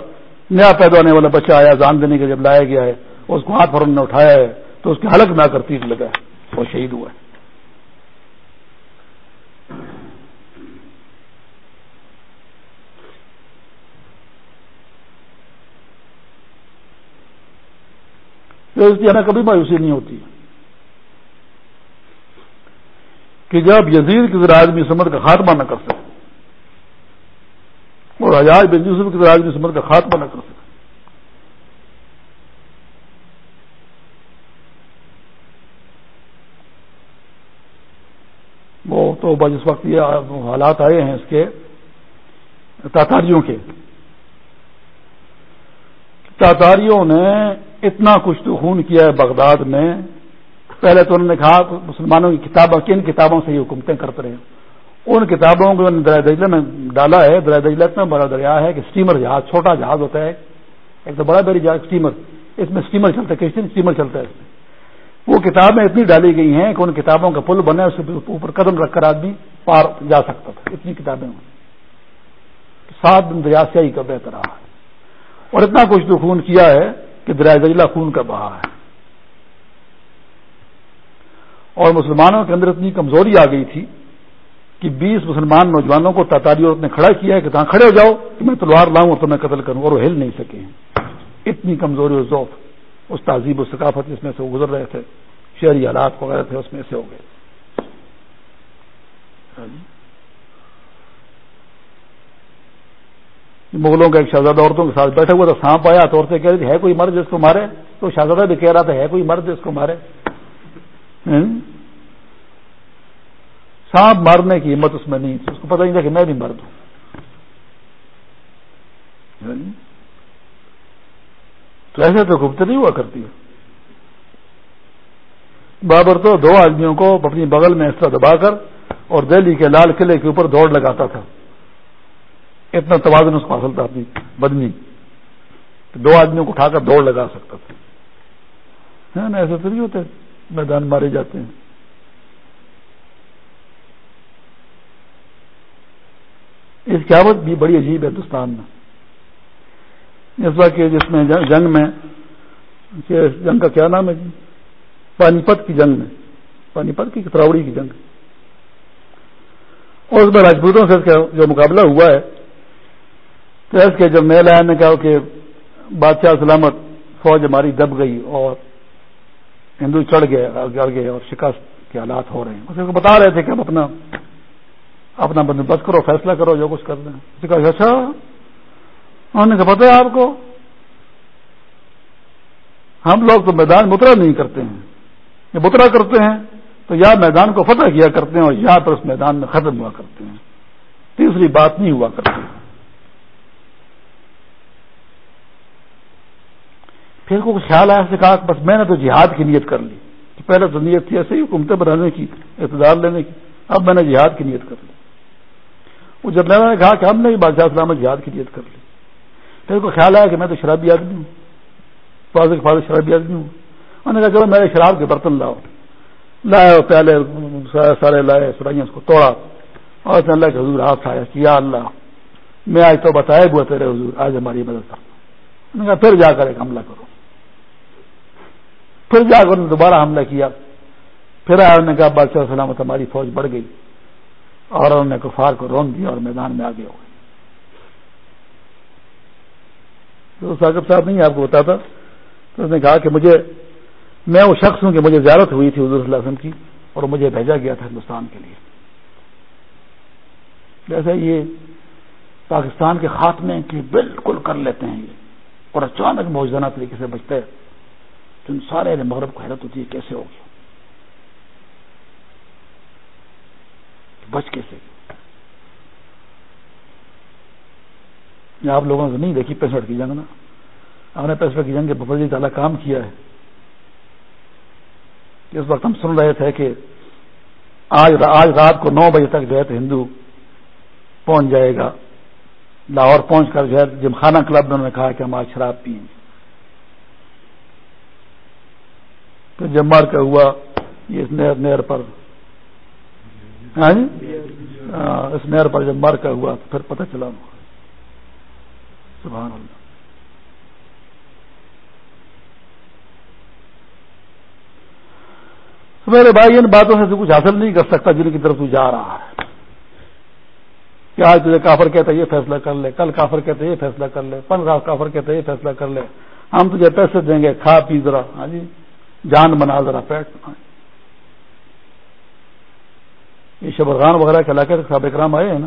Speaker 1: نیا پیدا ہونے والا بچہ آیا، جان دینے کے جب لایا گیا ہے، اس کو ہاتھ پر نے اٹھایا ہے، تو اس کے حلق نہ کر تیر لگا ہے، وہ شہید ہوا ہے۔ ہمیں کبھی مایوسی نہیں ہوتی۔ کہ جب یزید کی ذرا آدمی سمر کا خاتمہ نہ کر سکے، اور حجاج بن یوسف کی ذرا آدمی سمر کا خاتمہ نہ کر سکے۔ وہ تو جس وقت یہ حالات آئے ہیں اس کے تاتاریوں کے تاتاریوں نے اتنا کچھ تو خون کیا ہے بغداد میں۔ پہلے تو انہوں نے کہا مسلمانوں کی کتابوں، کن کتابوں سے یہ حکومتیں کرتے رہے؟ ان کتابوں کو دریا دجلہ میں ڈالا ہے۔ دریا دجلہ اتنا بڑا دریا ہے کہ اسٹیمر جہاز، چھوٹا جہاز ہوتا ہے۔ ایک تو بڑا بڑی جہاز اسٹیمر اس میں اسٹیمر چلتا ہے کرسچن اسٹیمر چلتا ہے اس میں۔ وہ کتابیں اتنی ڈالی گئی ہیں کہ ان کتابوں کا پل بنے اس اوپر قدم رکھ کر آدمی پار جا سکتا تھا۔ اتنی کتابیں۔ سات دن دریا سیاہی کا بہتر رہا۔ ہے اور اتنا کچھ تو خون کیا ہے کہ دریا دجلہ خون کا بہا ہے۔ اور مسلمانوں کے اندر اتنی کمزوری آ گئی تھی کہ بیس مسلمان نوجوانوں کو تاتاری عورت نے کھڑا کیا ہے کہ کہاں کھڑے ہو جاؤ کہ میں تلوار لاؤں اور تمہیں قتل کروں اور وہ ہل نہیں سکے اتنی کمزوری اور ذوف، اس تہذیب و ثقافت جس میں سے وہ گزر رہے تھے، شہری حالات وغیرہ تھے، اس میں سے ہو گئے۔ مغلوں کا ایک شہزادہ عورتوں کے ساتھ بیٹھا ہوا تھا، سانپ آیا، تو عورتیں کہہ رہی تھی ہے کوئی مرد جس کو مارے؟ تو شہزادہ بھی کہہ رہا تھا، ہے کوئی مرد جس کو مارے؟ سانپ مارنے کی ہمت اس میں نہیں تھی، اس کو پتہ نہیں تھا کہ میں بھی مرد ہوں۔ تو ایسے تو گپت نہیں ہوا کرتی۔ ہے بابر تو دو آدمیوں کو اپنی بغل میں اس طرح دبا کر اور دہلی کے لال قلعے کے اوپر دوڑ لگاتا تھا۔ اتنا توازن اس کو حاصل تھا اپنی بدنی دو آدمیوں کو اٹھا کر دوڑ لگا سکتا تھا۔ ہاں، نا، ایسے تو نہیں ہوتے، میدان مارے جاتے ہیں۔ اس قیامت بھی بڑی عجیب ہے ہندوستان میں۔ اس وقت جس میں جنگ میں جنگ کا کیا نام ہے جی؟ پانی پت کی جنگ میں پانی پت کی تراوڑی کی جنگ۔ اور اس میں راجپوتوں سے جو مقابلہ ہوا ہے تو اس کے جب میل آیا نے کہا کہ بادشاہ سلامت، فوج ہماری دب گئی اور ہندو چڑھ گئے گڑ گئے اور شکست کے حالات ہو رہے ہیں۔ اسے بتا رہے تھے کہ ہم اپنا اپنا بندوبست کرو، فیصلہ کرو، جو کچھ کر دیں کہا اچھا۔ انہوں نے کہا، پتہ ہے آپ کو، ہم لوگ تو میدان مترا نہیں کرتے ہیں۔ یہ مترا کرتے ہیں، تو یا میدان کو فتح کیا کرتے ہیں اور یا پر اس میدان میں ختم ہوا کرتے ہیں۔ تیسری بات نہیں ہوا کرتی۔ پھر کو خیال آیا اس سے کہا کہ بس میں نے تو جہاد کی نیت کر لی پہلے تو نیت تھی ایسے ہی حکومتیں بنانے کی، اقتدار لینے کی، اب میں نے جہاد کی نیت کر لی۔ وہ جب میں نے کہا کہ ہم نے بھی بادشاہ سلامت جہاد کی نیت کر لی، پھر کو خیال آیا کہ میں تو شرابی آدمی ہوں فاضل فاضل شرابی آدمی ہوں۔ انہوں نے کہا چلو میرے شراب کے برتن لاؤ لائے پہلے سارے لائے، سرائیاں اس کو توڑا۔ اور اللہ کے حضور ہاتھ آیا کہ یا اللہ، میں آج تو بتایا ہوا تیرے حضور، آج ہماری مدد کرنا کہا پھر جا کر ایک حملہ کرو۔ پھر جا کر دوبارہ حملہ کیا۔ پھر آیا انہوں نے کہا، بادشاہ سلامت، ہماری فوج بڑھ گئی۔ اور انہوں نے کفار کو رون دیا اور میدان میں آگے ہو گئے۔ تو ثاقب صاحب نہیں، آپ کو بتاتا۔ تو اس نے کہا کہ مجھے، میں وہ شخص ہوں کہ مجھے زیارت ہوئی تھی حضور صلی اللہ علیہ وسلم کی اور مجھے بھیجا گیا تھا ہندوستان کے لیے۔ جیسے یہ پاکستان کے خاتمے کی بالکل کر لیتے ہیں یہ اور اچانک موجودہ طریقے سے بچتے ہیں۔ تو ان سارے مغرب کو حیرت ہوتی ہے کیسے ہو گیا؟ بچ کیسے آپ لوگوں سے نہیں دیکھی پینسٹھ کی جنگ نا؟ ہم نے پینسٹھ کی جنگ کے ببر جی تعالیٰ کام کیا ہے۔ اس وقت ہم سن رہے تھے کہ آج آج رات کو نو بجے تک جو ہے تو ہندو پہنچ جائے گا۔ لاہور پہنچ کر جو ہے جم خانہ کلب میں انہوں نے کہا کہ ہم آج شراب پیئیں گے۔ پھر جب مار کا ہوا یہ اس نہر نہر پر۔ ہاں جی؟ ہاں، اس نہر پر جب مار کا ہوا تو پھر پتہ چلا۔ سبحان اللہ۔ میرے بھائی، ان باتوں سے تو کچھ حاصل نہیں کر سکتا جن کی طرف تو جا رہا ہے۔ کہ آج تجھے کافر کہتا ہے یہ فیصلہ کر لے، کل کافر کہتے یہ فیصلہ کر لے پندرہ کافر کہتے یہ فیصلہ کر لے۔ ہم تجھے پیسے دیں گے، کھا پی ذرا۔ ہاں جی؟ جان بنا ذرا پیٹ بنا یہ شبرغان وغیرہ کے علاقے سے صاحب اکرام آئے ہیں نا۔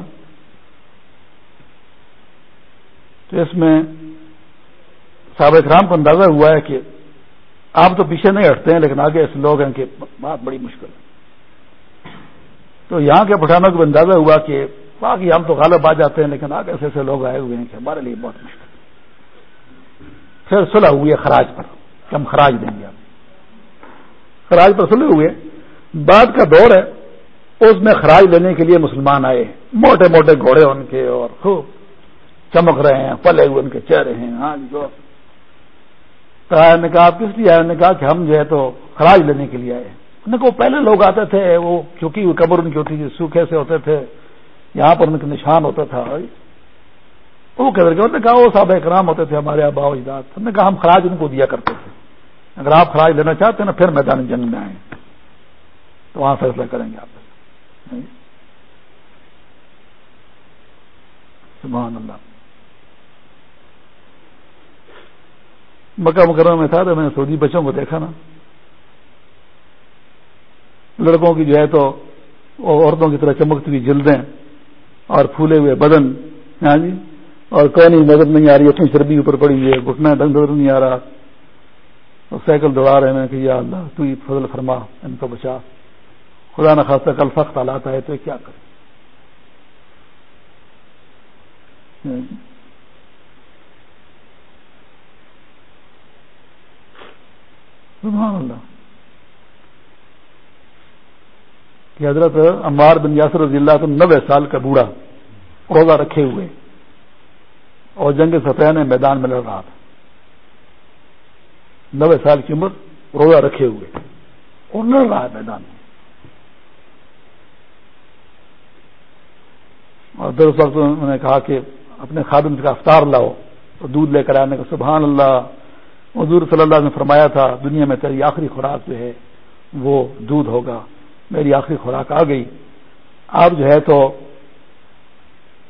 Speaker 1: تو اس میں صاحب اکرام کو اندازہ ہوا ہے کہ آپ تو پیچھے نہیں ہٹتے ہیں، لیکن آگے ایسے لوگ ہیں کہ بات بڑی مشکل ہے۔ تو یہاں کے پٹھانوں کو اندازہ ہوا کہ باقی ہم تو غالب آ جاتے ہیں، لیکن آگے ایسے ایسے لوگ آئے ہوئے ہیں کہ ہمارے لیے بہت مشکل پھر صلح ہوئی ہے خراج پر، کہ ہم خراج دیں گے۔ آپ خراج پر سلے ہوئے بعد کا دور ہے، اس میں خراج لینے کے لیے مسلمان آئے موٹے موٹے گھوڑے ان کے اور خوب چمک رہے ہیں، پلے ہوئے ان کے چہرے ہیں۔ ہاں جی، جو۔ نے کہا، آپ کس لیے آئے؟ نے کہا کہ ہم جو ہے تو خراج لینے کے لیے آئے انہوں کو پہلے لوگ آتے تھے، وہ چونکہ وہ قبر ان کی ہوتی تھی، سوکھے سے ہوتے تھے، یہاں پر ان کا نشان ہوتا تھا۔ وہ انہوں نے کہا، وہ صاحب اکرام ہوتے تھے ہمارے آبا اجداد۔ ہم نے کہا، ہم خراج ان کو دیا کرتے تھے۔ اگر آپ خراج لینا چاہتے ہیں نا، پھر میدان جنگ میں آئیں۔ تو وہاں فیصلہ کریں گے آپ۔ سبحان اللہ۔ مکہ مکرمہ میں تھا تو میں نے سعودی بچوں کو دیکھا نا۔ لڑکوں کی جو ہے تو عورتوں کی طرح چمکتی ہوئی جلدیں اور پھولے ہوئے بدن۔ ہاں جی؟ اور کوئی نہیں نظر نہیں آ رہی اپنی چربی اوپر پڑی ہوئی ہے، گھٹنا ڈنگ نظر نہیں آ رہا۔ اور سائیکل دوڑا رہے ہیں کہ یا اللہ تو ہی فضل فرما، ان کو بچا۔ خدا نہ خاصہ کل سخت حالات آئے تو کیا کرے ہاں جی۔ سبحان اللہ۔ کہ حضرت عمار بن یاسر رضی اللہ نبے سال کا بوڑھا، روزہ رکھے ہوئے اور جنگ سطح نے میدان میں لڑ رہا تھا۔ نوے سال کی عمر روزہ رکھے ہوئے۔ اور لڑ رہا ہے میدان میں۔ اور در وقت انہوں نے کہا کہ اپنے خادم کا افطار لاؤ، تو دودھ لے کر آنے کا سبحان اللہ۔ حضور صلی اللہ نے فرمایا تھا، دنیا میں تیری آخری خوراک جو ہے، وہ دودھ ہوگا۔ میری آخری خوراک آ گئی۔ آپ جو ہے تو،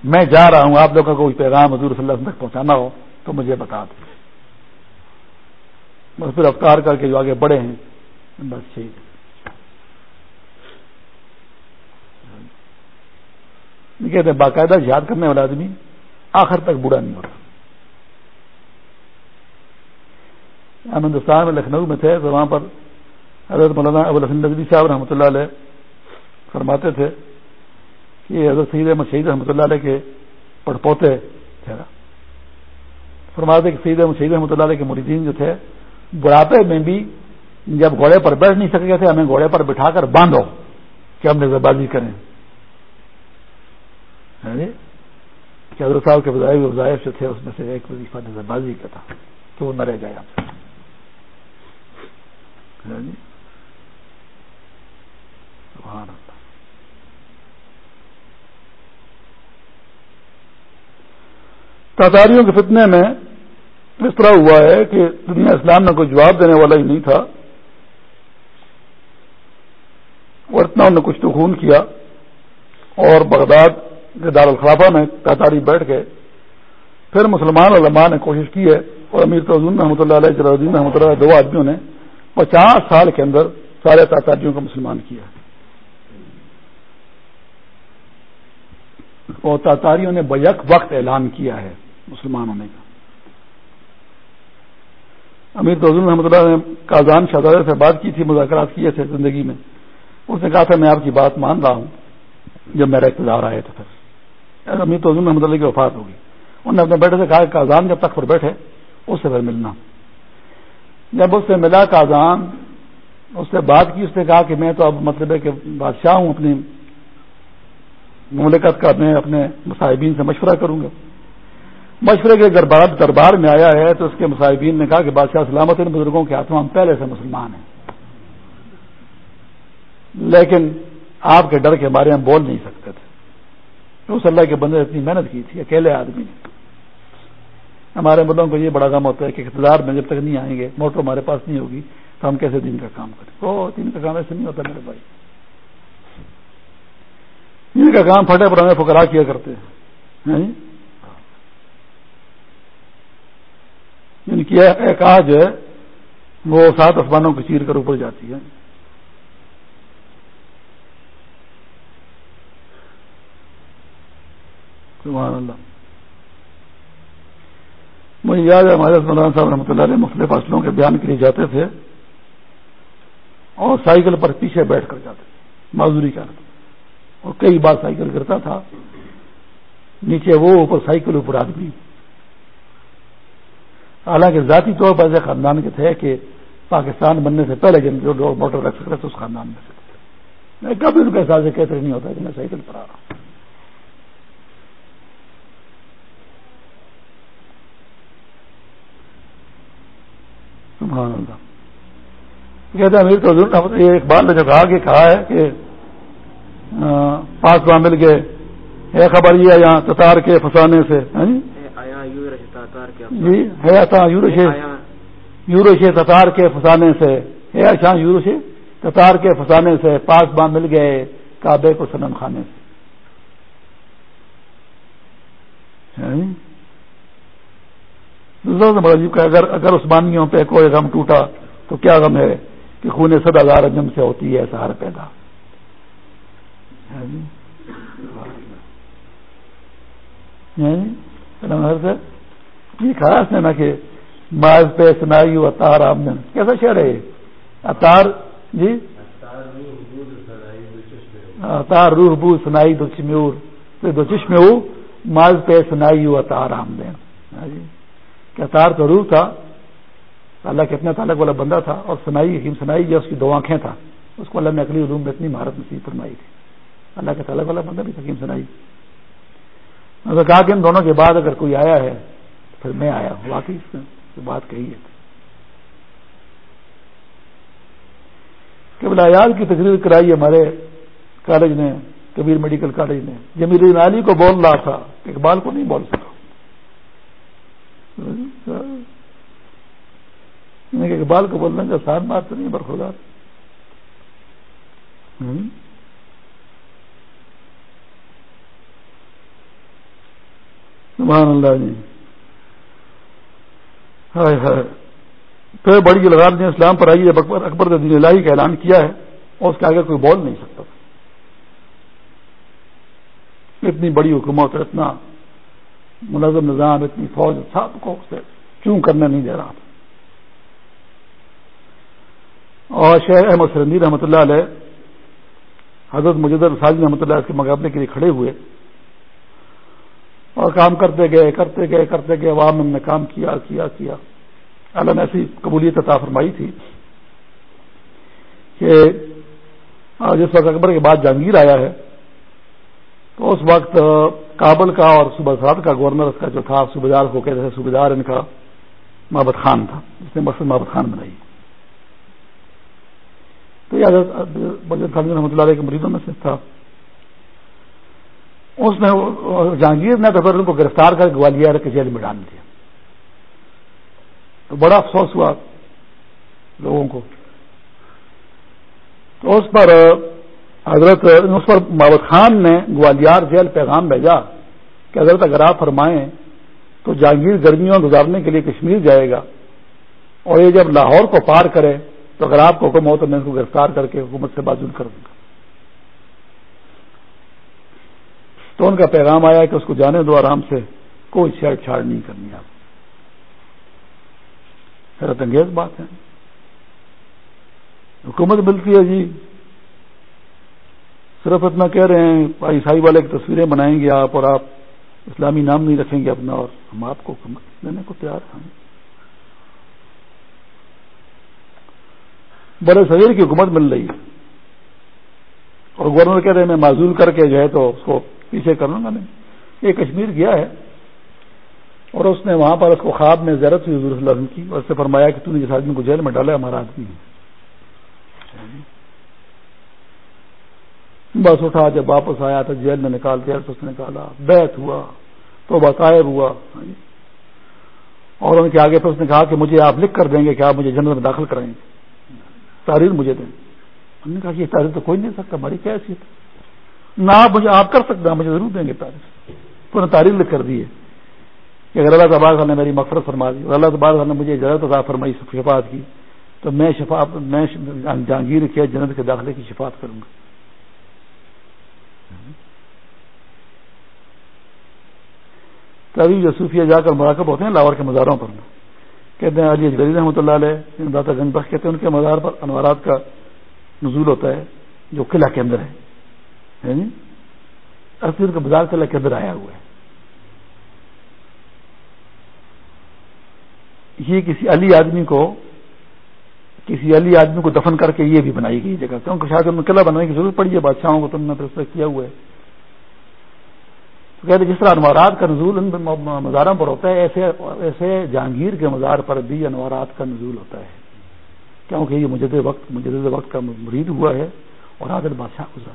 Speaker 1: میں جا رہا ہوں، آپ لوگوں کو کوئی پیغام حضور صلی اللہ علیہ وسلم تک پہنچانا ہو، تو مجھے بتا دیں بس پھر افطار کر کے جو آگے بڑھے ہیں، بس ٹھیک۔ ہے کہتے ہیں، باقاعدہ یاد کرنے والا آدمی آخر تک بوڑھا نہیں ہوتا ہم ہندوستان میں لکھنؤ میں تھے، تو وہاں پر حضرت مولانا ابوالحسن نظری صاحب رحمۃ اللہ علیہ فرماتے تھے کہ حضرت سعید احمد شہید رحمۃ اللہ علیہ کے پڑپوتے تھے۔ فرماتے کہ سعید احمد شہید رحمۃ اللہ علیہ کے مریدین جو تھے بڑھاپے میں بھی جب گھوڑے پر بیٹھ نہیں سکے تھے، ہمیں گھوڑے پر بٹھا کر باندھو کہ ہم نے بازی کریں۔ ہاں جی؟ کہ حضرت صاحب کے بجائے وظائف جو تھے، اس میں سے ایک وظیفہ نظر بازی کا تھا۔ تو وہ نہ رہ جائے سے۔ ہاں جی؟ تاتاریوں کے فتنے میں اس طرح ہوا ہے کہ دنیا اسلام میں کوئی جواب دینے والا ہی نہیں تھا اور اتنا انہوں نے کچھ تو خون کیا اور بغداد کے دارالخلافہ میں تاتاری بیٹھ گئے۔ پھر مسلمان علماء نے کوشش کی ہے اور امیر توزن رحمۃ اللہ علیہ، جلال الدین رحمۃ اللہ دو آدمیوں نے پچاس سال کے اندر سارے تاتاریوں کو مسلمان کیا۔ اور تاتاریوں نے بیک وقت اعلان کیا ہے مسلمان ہونے کا امیر توزن رحمۃ اللہ نے کازان شہزادے سے بات کی تھی، مذاکرات کیے تھے زندگی میں۔ اس نے کہا تھا، میں آپ کی بات مان رہا ہوں۔ جب میرا اقتدار آئے تو پھر۔ امیر تو محمد اللہ کی وفات ہوگی۔ انہوں نے اپنے بیٹے سے کہا کہ کازان جب تک پر بیٹھے، اس سے پھر ملنا۔ جب اس سے ملا کازان اس سے بات کی، اس نے کہا کہ میں تو اب مطلب ہے کہ بادشاہ ہوں، اپنی مملکت کا میں اپنے مصاحبین سے مشورہ کروں گا۔ مشورے کے دربار دربار میں آیا ہے تو اس کے مصاحبین نے کہا کہ بادشاہ سلامت ان بزرگوں کے ہاتھوں ہم پہلے سے مسلمان ہیں۔ لیکن آپ کے ڈر کے بارے میں بول نہیں سکتے تھے۔ اس اللہ کے بندے اتنی محنت کی تھی، اکیلے آدمی نے ہمارے ملوں کو یہ بڑا غم ہوتا ہے کہ اقتدار میں جب تک نہیں آئیں گے، موٹر ہمارے پاس نہیں ہوگی، تو ہم کیسے دن کا کام کریں؟ او دن کا کام ایسے نہیں ہوتا میرے بھائی۔ دن کا کام پھٹے پر ہمیں فکرا کیا کرتے ہیں ہاں جی؟ ان کی ایک آج ہے، وہ سات آسمانوں کی چیر کر اوپر جاتی ہے سبحان اللہ۔ مجھے یاد ہے، ہمارے مولانا صاحب رحمۃ اللہ علیہ مختلف فصلوں کے بیان کے لیے جاتے تھے اور سائیکل پر پیچھے بیٹھ کر جاتے تھے، معذوری کا اور کئی بار سائیکل کرتا تھا، نیچے وہ اوپر سائیکل اوپر آدمی۔ حالانکہ ذاتی طور پر ایسے خاندان کے تھے کہ پاکستان بننے سے پہلے جن جو لوگ موٹر رکھ سکتے تھے، اس خاندان میں سے۔ میں کبھی ان کے حساب سے کہتے نہیں ہوتا کہ میں سائیکل پر آ رہا ہوں۔ سبحان اللہ۔ کہتے ہیں، امیر تو یہ اقبال نے جو کہا کہ کہا ہے کہ پانچ ماہ مل گئے۔ ہے خبر یہ یہاں تتار کے فسانے سے ہاں جی؟ جی, جی، ہے یورش یورش تتار کے فسانے سے ہے شاہ یورش تتار کے فسانے سے پانچ ماہ مل گئے کعبے کو سنم خانے سے جی؟ دوسرا عجیب کہ اگر اگر عثمانیوں پہ کوئی غم ٹوٹا تو کیا غم ہے کہ خون صد ہزار جم سے ہوتی ہے سہار پیدا یہ خاص ہے نا کہ ماض پہ سنائی اتار آمدن کیسا شہر ہے اتار جی؟ اتار روح بو سنائی دو چشمور دو چشمے ماض پہ سنائی اتار آمدن ہاں جی۔ کہ اتار تو روح تھا۔ اللہ کے اتنا تعلق والا بندہ تھا اور سنائی، حکیم سنائی جو اس کی دو آنکھیں تھا۔ اس کو اللہ نے اکلی علوم میں اتنی مہارت نصیب فرمائی تھی۔ اللہ کے تعلق والا بندہ بھی حکیم سنائی۔ کہا کہ ان دونوں کے بعد اگر کوئی آیا ہے پھر میں آیا ہوں۔ واقعی اس نے بات کہی ہے۔ کہ بلایال کی تقریر کرائی ہمارے کالج نے، کبیر میڈیکل کالج نے۔ جمیل علی کو بول رہا تھا۔ اقبال کو نہیں بول سکا۔ اقبال کو بولنے کا ساتھ بات تو نہیں برخودار سبحان اللہ جی۔ ہائے ہائے۔ پھر بڑی لگا نے اسلام پر آئی جب اکبر دین الہی کا اعلان کیا ہے اور اس کے آگے کوئی بول نہیں سکتا۔ اتنی بڑی حکومت اتنا منظم نظام، اتنی فوج، سب کو کیوں کرنے نہیں دے رہا تھا؟ اور شہر احمد سرندی رحمۃ اللہ علیہ، حضرت مجد الفاظ رحمۃ اللہ کے مقابلے کے لیے کھڑے ہوئے۔ اور کام کرتے گئے کرتے گئے کرتے گئے، عوام نے کام کیا کیا کیا۔ اللہ نے ایسی قبولیت عطا فرمائی تھی کہ جس وقت اکبر کے بعد جہانگیر آیا ہے، تو اس وقت کابل کا اور صوبہ سرحد کا گورنر کا جو تھا صوبے دار کو کہتے تھے صوبے دار ان کا محبت خان تھا۔ جس نے مسلم محبت خان بنائی۔ تو یہ حضرت خان رحمۃ اللہ علیہ کے مریضوں میں سے تھا۔ اس نے جہانگیر نے تو پھر ان کو گرفتار کر گوالیار کے جیل میں ڈال دیا۔ تو بڑا افسوس ہوا لوگوں کو۔ تو اس پر، حضرت، اس پر محبت خان نے گوالیار جیل پیغام بھیجا کہ حضرت، اگر آپ فرمائیں تو جہانگیر گرمیوں گزارنے کے لیے کشمیر جائے گا اور یہ جب لاہور کو پار کرے تو اگر آپ کو حکم ہو تو میں اس کو گرفتار کر کے حکومت سے بازول کر دوں۔ گا تو ان کا پیغام آیا کہ اس کو جانے دو آرام سے، کوئی چھیڑ چھاڑ نہیں کرنی آپ۔ حیرت انگیز بات ہے۔ حکومت ملتی ہے جی۔ صرف اتنا کہہ رہے ہیں، عیسائی والے کی تصویریں بنائیں گے آپ اور آپ اسلامی نام نہیں رکھیں گے اپنا، اور ہم آپ کو حکومت دینے کو تیار ہیں۔ بڑے شریر کی حکومت مل رہی ہے۔ اور گورنر کہہ رہے ہیں، میں معذول کر کے جو ہے تو اس کو پیچھے کر لوں گا نہیں۔ یہ کشمیر گیا ہے اور اس نے وہاں پر اس کو خواب میں زیرت ہوئی حضور صلی اللہ کی، اور اس سے فرمایا کہ تو نے جس آدمی کو جیل میں ڈالا ہمارا آدمی ہے۔ بس اٹھا، جب واپس آیا تو جیل میں نکال دیا، تو اس نے نکالا۔ بیت ہوا تو بقائب ہوا۔ اور ان کے آگے پھر اس نے کہا کہ مجھے آپ لکھ کر دیں گے کہ آپ مجھے جنرل میں داخل کرائیں گے۔ تاریخ مجھے دیں۔ انہوں نے کہا کہ یہ تاریخ تو کوئی نہیں سکتا، ہماری کیا حیثیت نہ آپ مجھے آپ کر سکتے ہیں مجھے ضرور دیں گے تاریخ تو نے تاریخ لکھ کر دی ہے کہ اگر اللہ تبار نے میری مفرت فرما دی اور اللہ تبار نے مجھے اجازت عطا فرمائی، شفاعت کی، تو میں شفاعت میں جہانگیر کیا جنت کے داخلے کی شفاعت کروں گا۔ تبھی جو صوفیہ جا کر مراقب ہوتے ہیں، لاہور کے مزاروں پر۔ کہتے ہیں، علی اجگری رحمۃ اللہ علیہ، داتا گنج بخش کہتے ہیں، ان کے مزار پر انوارات کا نزول ہوتا ہے، جو قلعہ کے اندر ہے۔ یعنی اصل کا بازار قلعہ کے اندر آیا ہوا ہے۔ یہ کسی علی آدمی کو، کسی علی آدمی کو دفن کر کے یہ بھی بنائی گئی جگہ۔ کیونکہ شاید انہوں قلعہ بنانے کی ضرورت پڑی ہے، بادشاہوں کو تم نے پھر کیا ہوا ہے۔ تو کہتے جس طرح انوارات کا نزول ان مزاروں پر ہوتا ہے، ایسے ایسے جہانگیر کے مزار پر بھی انوارات کا نزول ہوتا ہے۔ کیونکہ یہ مجد وقت مجد وقت کا مرید ہوا ہے اور عادل بادشاہ گزرا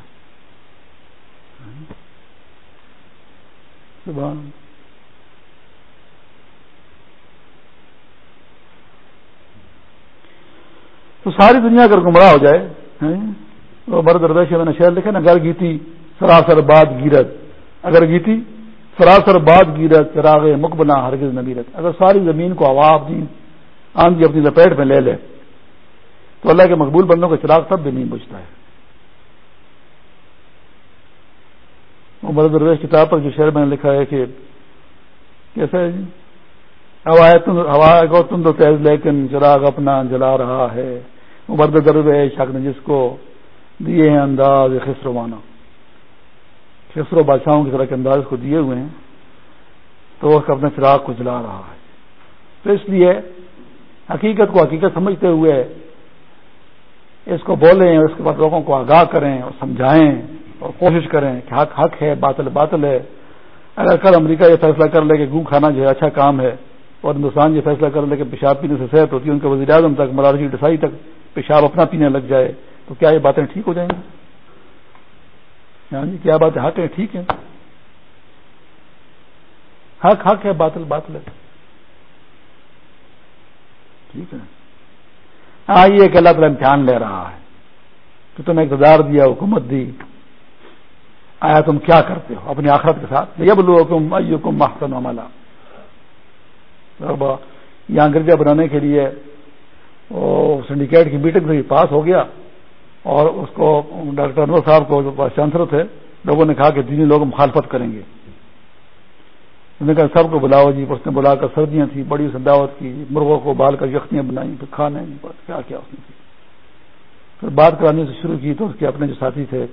Speaker 1: تو ساری دنیا اگر گمراہ ہو جائے تو بر دردش میں نے شہر لکھا نا گر گیتی سراسر باد گیرت۔ اگر گیتی سراسر باد گیرت، چراغ مقبنا ہرگز نبیرت اگر ساری زمین کو ہوا اپنی آندھی اپنی لپیٹ میں لے لے، تو اللہ کے مقبول بندوں کا چراغ تب بھی نہیں بجتا ہے۔ عمر درویش کتاب پر جو شہر میں نے لکھا ہے کہ کیسا ہے جی؟ ہوا کو تم تو تیز، لیکن چراغ اپنا جلا رہا ہے۔ مرد درویش حق نے جس کو دیے ہیں انداز خسرو مانا۔ خسرو بادشاہوں کی طرح کے انداز کو دیے ہوئے ہیں، تو وہ اپنے چراغ کو جلا رہا ہے۔ تو اس لیے حقیقت کو حقیقت سمجھتے ہوئے اس کو بولیں، اس کے بعد لوگوں کو آگاہ کریں اور سمجھائیں۔ اور کوشش کریں کہ حق حق ہے، باطل باطل ہے۔ اگر کل امریکہ یہ فیصلہ کر لے کہ گو کھانا جو ہے اچھا کام ہے اور ہندوستان یہ فیصلہ کر لے کہ پیشاب پینے سے صحت ہوتی ہے، ان کے وزیر اعظم تک مراجی ڈسائی تک پیشاب اپنا پینے لگ جائے، تو کیا یہ باتیں ٹھیک ہو جائیں گی؟ ہاں جی کیا باتیں حق ہیں؟ ٹھیک ہے حق حق ہے، باطل باطل ہے۔ ٹھیک ہے۔ ہاں یہ کہ اللہ تعالیٰ امتحان لے رہا ہے۔ کہ تمہیں اقتدار دیا، حکومت دی۔ آیا تم کیا کرتے ہو اپنی آخرت کے ساتھ؟ یہ بولو حکم حکم محسن عملہ یہاں گرجا بنانے کے لیے سنڈیکیٹ کی میٹنگ سے پاس ہو گیا اور اس کو ڈاکٹر انور صاحب کو جو چانسلر تھے، لوگوں نے کہا کہ دینی لوگ مخالفت کریں گے۔ انہوں نے کہا سب کو بلاؤ جی اس نے بلا کر سردیاں تھیں، بڑی دعوت کی، مرغوں کو بال کر یخنیاں بنائی پھر کھانے کیا کیا اس نے۔ پھر بات کرانے سے شروع کی تو اس کے اپنے جو ساتھی تھے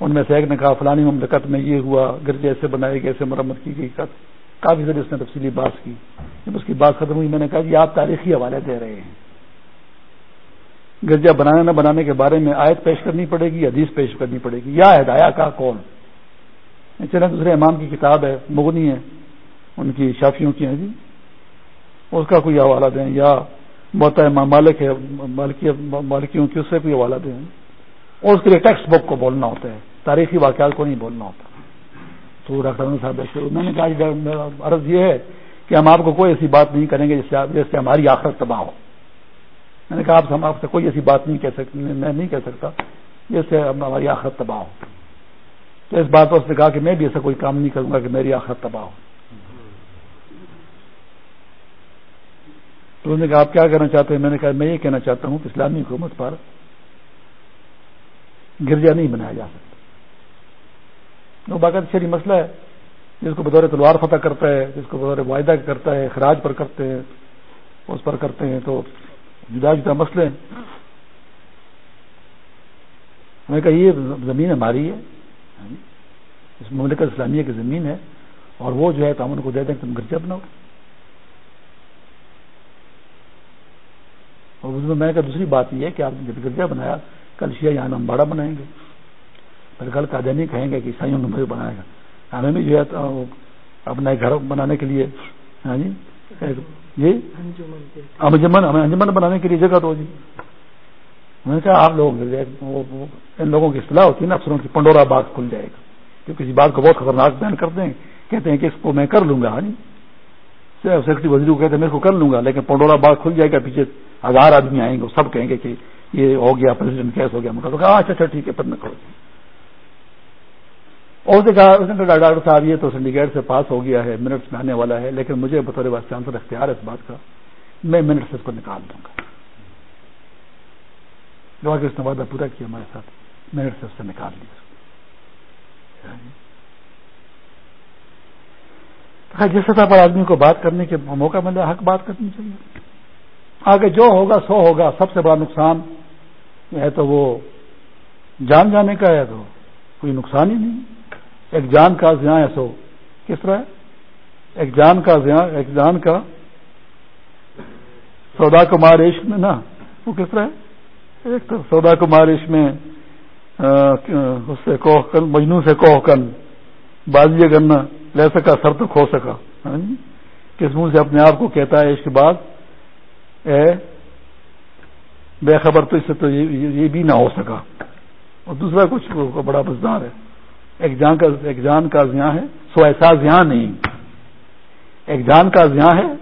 Speaker 1: ان میں سے ایک نے کہا فلانی مملکت میں یہ ہوا، گرجے ایسے بنائے گئے ایسے مرمت کی گئی کافی ساری اس نے تفصیلی بات کی۔ جب اس کی بات ختم ہوئی، میں نے کہا جی آپ تاریخی حوالے دے رہے ہیں۔ گرجا بنانے نہ بنانے کے بارے میں آیت پیش کرنی پڑے گی، حدیث پیش کرنی پڑے گی۔ یا ہدایا کا کون؟ چلے دوسرے امام کی کتاب ہے، مغنی ہے ان کی شافیوں کی ہیں جی۔ اس کا کوئی حوالہ دیں یا بہت امام مالک ہے مالکیوں کی اس سے کوئی حوالہ دیں۔ اور اس کے لیے ٹیکسٹ بک کو بولنا ہوتا ہے۔ تاریخی واقعات کو نہیں بولنا ہوتا۔ تو ڈاکٹر صاحب میں نے کہا عرض یہ ہے کہ ہم آپ کو کوئی ایسی بات نہیں کریں گے جس سے ہماری آخرت تباہ ہو۔ میں نے کہا آپ ہم آپ سے کوئی ایسی بات نہیں کہہ سکتے میں نہیں کہہ سکتا جس سے ہماری آخرت تباہ ہو۔ تو اس بات پر اس نے کہا کہ میں بھی ایسا کوئی کام نہیں کروں گا کہ میری آخرت تباہ ہو۔ تو انہوں نے کہا، آپ کیا کہنا چاہتے ہیں؟ میں نے کہا، میں یہ کہنا چاہتا ہوں کہ اسلامی حکومت پر گرجا نہیں بنایا جا سکتا۔ وہ باقاعدہ شہری مسئلہ ہے، جس کو بطور تلوار فتح کرتا ہے، جس کو بطور معاہدہ کرتا ہے، خراج پر کرتے ہیں، اس پر کرتے ہیں، تو جدا جدا مسئلے ہیں۔ میں کہا یہ زمین ہماری ہے ہاں جی؟ اس مملکت اسلامیہ کی زمین ہے، اور وہ جو ہے تو ہم ان کو دے دیں تم گرجا بناؤ۔ اور اس میں میں کہا دوسری بات یہ ہے کہ آپ نے جب گرجا بنایا کل شیعہ یہاں امباڑا بنائیں گے۔ پھر کل کا نہیں کہیں گے کہ عیسائیوں نے بنائے گا ہمیں بھی جو ہے اپنا گھر بنانے کے لیے ہاں جی؟, جی؟ انجمن، ہمیں انجمن بنانے کے لیے جگہ دو جی۔ میں نے کہا آپ لوگ ان لوگوں کی اصلاح ہوتی ہے نا، افسروں کی پنڈورا باغ کھل جائے گا کیونکہ کسی بات کو بہت خطرناک بیان کرتے ہیں کہتے ہیں کہ اس کو میں کر لوں گا ہاں جی؟ سیکرٹری وزیر کو کہتے ہیں، میں اس کو کر لوں گا، لیکن پنڈورا باغ کھل جائے گا پیچھے ہزار آدمی آئیں گے سب کہیں گے کہ یہ ہو گیا پریزیڈنٹ کیس ہو گیا مطلب کہا اچھا اچھا ٹھیک ہے، پھر میں کروں اور اس نے کہا، اس نے کہا، ڈاکٹر صاحب، یہ تو سنڈیگیٹ سے پاس ہو گیا ہے منٹس میں آنے والا ہے، لیکن مجھے بطور واسطے چانسر اختیار ہے اس بات کا، میں منٹ سے اس کو نکال دوں گا۔ جو کہ اس نے وعدہ پورا کیا ہمارے ساتھ منٹ سے اس سے نکال لیا جس سطح پر آدمی کو بات کرنے کے موقع ملے حق بات کرنی چاہیے۔ آگے جو ہوگا، سو ہوگا، سب سے بڑا نقصان ہے تو وہ جان جانے کا ہے تو کوئی نقصان ہی نہیں۔ ایک جان کا زیاں ہے سو کس طرح ہے؟ ایک جان کا زیاں، ایک جان کا سودا کمار عشق میں نا، وہ کس طرح ہے؟ ایک تو سودا کمار عشق میں اس سے کوہ کن مجنو سے کوہ کن، بازی کرنا لے سکا، سر تو کھو سکا۔ ہاں جی؟ کس منہ سے اپنے آپ کو کہتا ہے اس کے بعد؟ اے بے خبر تو اس سے تو یہ بھی نہ ہو سکا۔ اور دوسرا کچھ بڑا مزدار ہے۔ ایک جان کا، ایک جان کا زیاں ہے، سو ایسا زیاں نہیں۔ ایک جان کا زیاں ہے،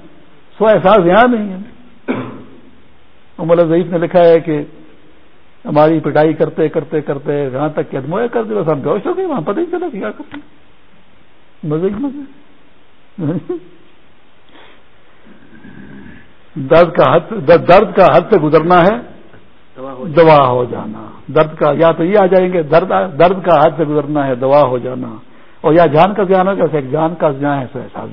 Speaker 1: سو ایسا زیاں نہیں ہے۔ عمر ضعیف نے لکھا ہے کہ ہماری پٹائی کرتے کرتے کرتے جہاں تک کہ ادموئے کر دے بس ہم گوش ہو گئے، وہاں پتہ ہی چلا کیا کرتے مزے ہی مزے درد کا حد درد کا حد سے گزرنا ہے دوا ہو جانا۔ درد کا یا تو یہ آ جائیں گے درد درد کا حد سے گزرنا ہے دوا ہو جانا۔ اور یا جان کا ہے ایک جان کا زیان ہے سو ایسا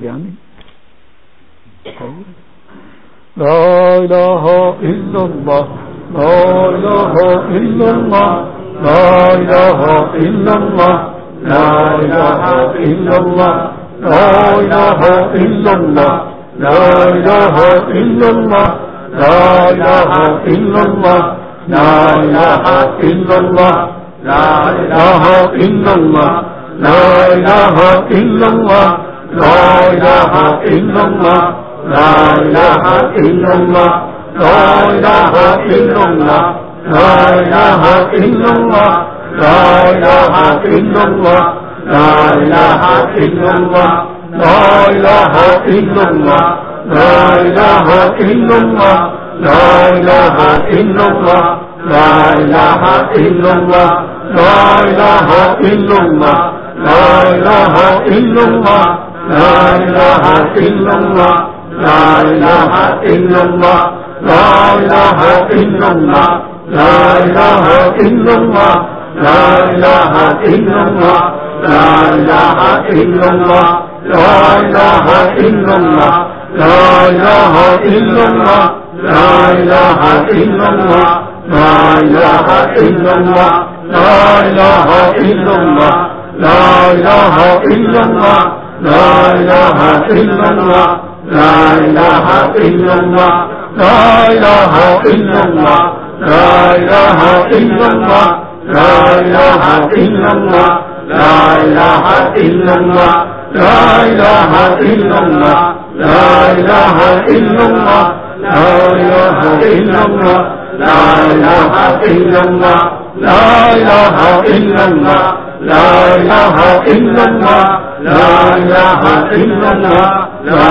Speaker 2: اللہ۔ لا إله إلا الله لا إله إلا الله لا إله إلا الله لا إله إلا الله لا إله إلا الله لا إله إلا الله
Speaker 1: لا إله إلا الله لا إله إلا الله لا إله إلا الله لا إله إلا الله لا إله إلا الله لا إله إلا الله لا إله إلا الله لا إله إلا الله لا إله إلا الله لا إله إلا الله لا إله إلا الله لا إله إلا الله لا إله إلا الله لا إله إلا الله لا إله إلا الله لا إله إلا الله لا إله إلا الله لا إله إلا الله لا إله إلا الله لا إله إلا الله لا إله إلا الله لا إله إلا الله لا إله إلا الله لا إله إلا الله لا إله إلا الله لا إله إلا الله لا إله إلا الله لا إله إلا الله لا إله إلا الله لا إله إلا الله لا إله إلا الله لا إله إلا الله لا إله إلا الله لا إله إلا الله لا إله إلا الله لا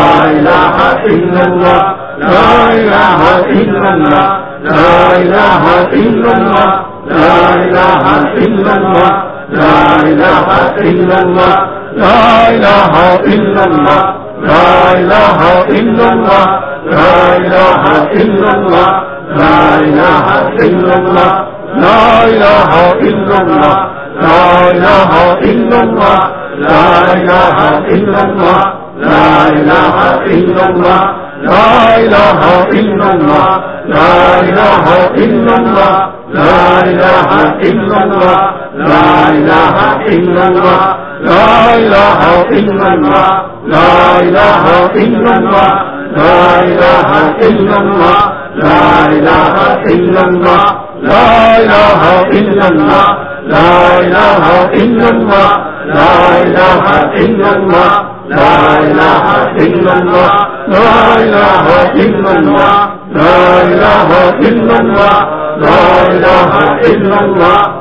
Speaker 1: لا لا لا لا لا إله إلا الله لا إله إلا الله لا إله إلا الله لا إله إلا الله لا إله إلا الله لا إله إلا الله لا إله إلا الله لا إله إلا الله لا إله إلا الله لا إله إلا الله لا إله إلا الله لا إله إلا الله لا إله إلا الله لا إله إلا الله لا إله إلا الله لا إله إلا الله لا إله إلا الله لا إله إلا الله لا إله إلا الله لا إله إلا الله لا إله إلا الله لا إله إلا الله لا إله إلا الله لا إله إلا الله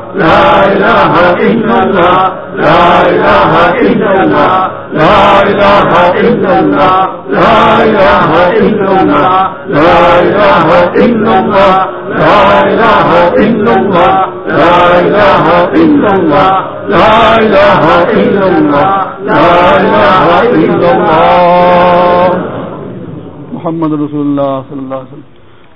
Speaker 1: إله إلا الله. لا إله إلا الله. لا إله إلا الله. لا إله إلا الله. لا إله إلا الله. لا إله إلا الله. لا إله إلا الله. لا إله إلا الله. لا إله إلا الله.
Speaker 3: محمد رسول اللہ صلی اللہ علیہ وسلم.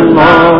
Speaker 1: اللہ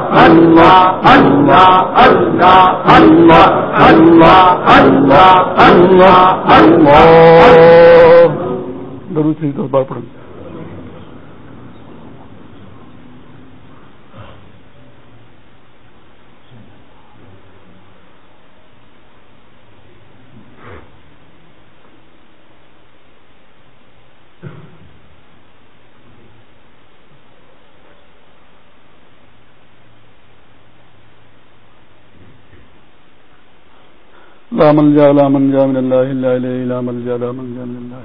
Speaker 1: اللہ اللہ اللہ اللہ اللہ اللہ اللہ اللہ.
Speaker 4: درود شریف دس بار پڑھیں۔ لا ملجا لا منجا من الله الا اليه لا ملجا لا من الله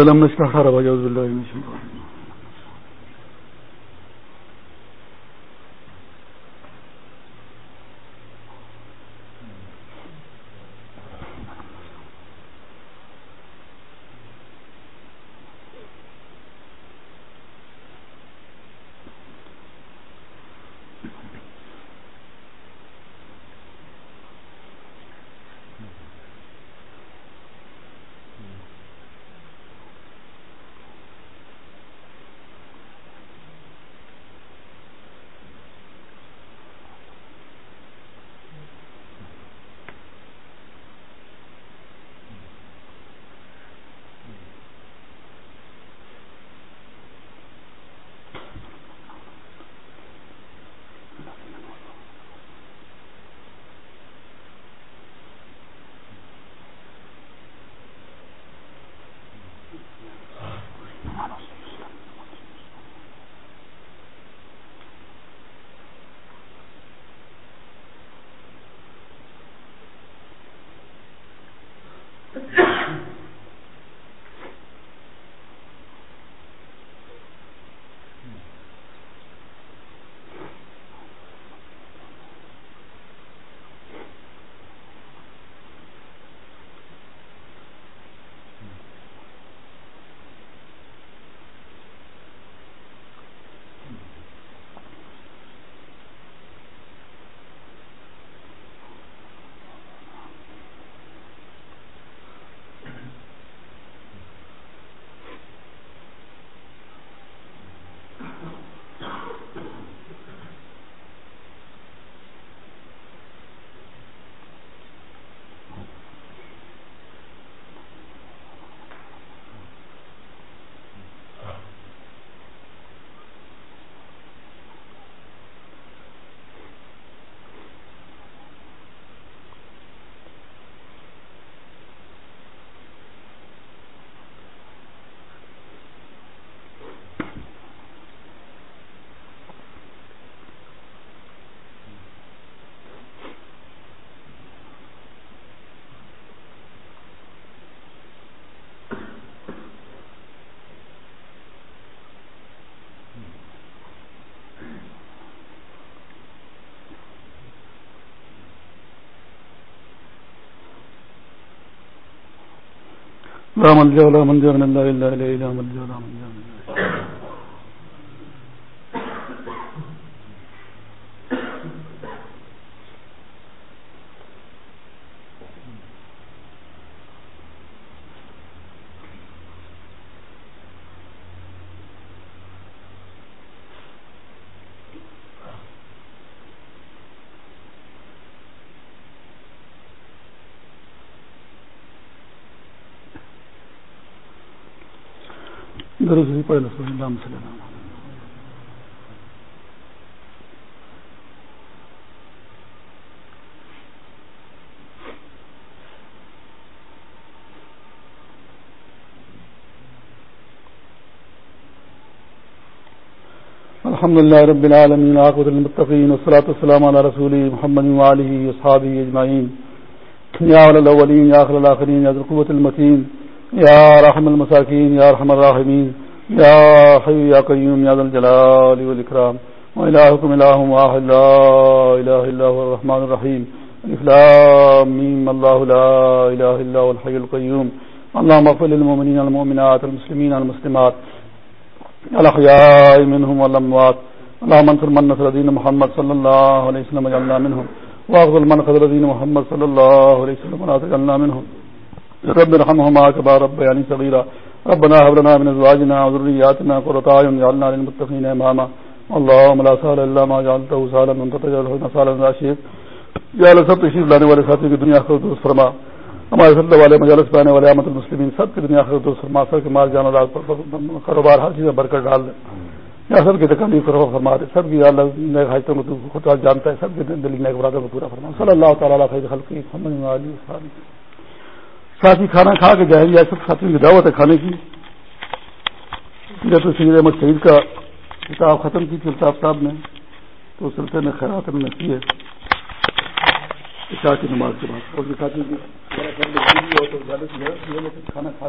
Speaker 4: الحمد اللہ
Speaker 1: لا ملجا ولا منجا من الله الا اليه لا ملجا ولا منجا من الله درست پڑھ لو اللہ صلی اللہ الحمد لله رب العالمين عاقبة المتقين والصلاة والسلام على رسوله محمد وآله وصحابه أجمعين يا أولى الأولين يا آخر الآخرين يا ذو القوة المتين يا رحم المساكين يا رحم الراحمين يا حي يا قيوم يا ذا الجلال والإكرام وإلهكم إله واحد، لا إله إلا هو الرحمن الرحيم الإفلام ميم الله لا إله إلا هو الحي القيوم اللهم اغفر للمؤمنين المؤمنات المسلمين المسلمات الأحياء منهم والأموات اللهم انصر من نصر دين محمد صلى الله عليه وسلم وجعلنا منهم. واغفر من خذل دين محمد صلى الله عليه وسلم ولا تجعلنا منهم. رب ارحمهما كما ربياني صغيرا. ربنا هب لنا من ازواجنا وذرياتنا قرة اعين واجعلنا للمتقين اماما. اللهم لا سهل الا ما جعلته سهلا وانت تجعل الحزن سهلا يا شيخ یا اللہ سب تشریف لانے والے ساتھی کی دنیا خیر درست فرما. ہمارے سلطے والے مجالس پہ آنے والے احمد المسلمین سب کی دنیا خیر درست فرما سب کے مال جانا کاروبار ہر چیز میں برکت ڈال دے. یا سب کی تکلیف فرما فرما دے. سب کی اللہ نیک حاجتوں کو خود جانتا ہے. سب کے دلی نیک برادر کو پورا فرما. صلی اللہ تعالیٰ خیر خلقی محمد علی صاحب ساتھی کھانا کھا کے جائیں گے سب ساتھی کی دعوت ہے کھانے کی۔ جب سید احمد شہید کا کتاب ختم کی تھی، الطاف صاحب نے، تو سلسلے میں خیرات ہم نے کی ہے۔ عشاء کی نماز کے بعد۔ اور کھانا کھا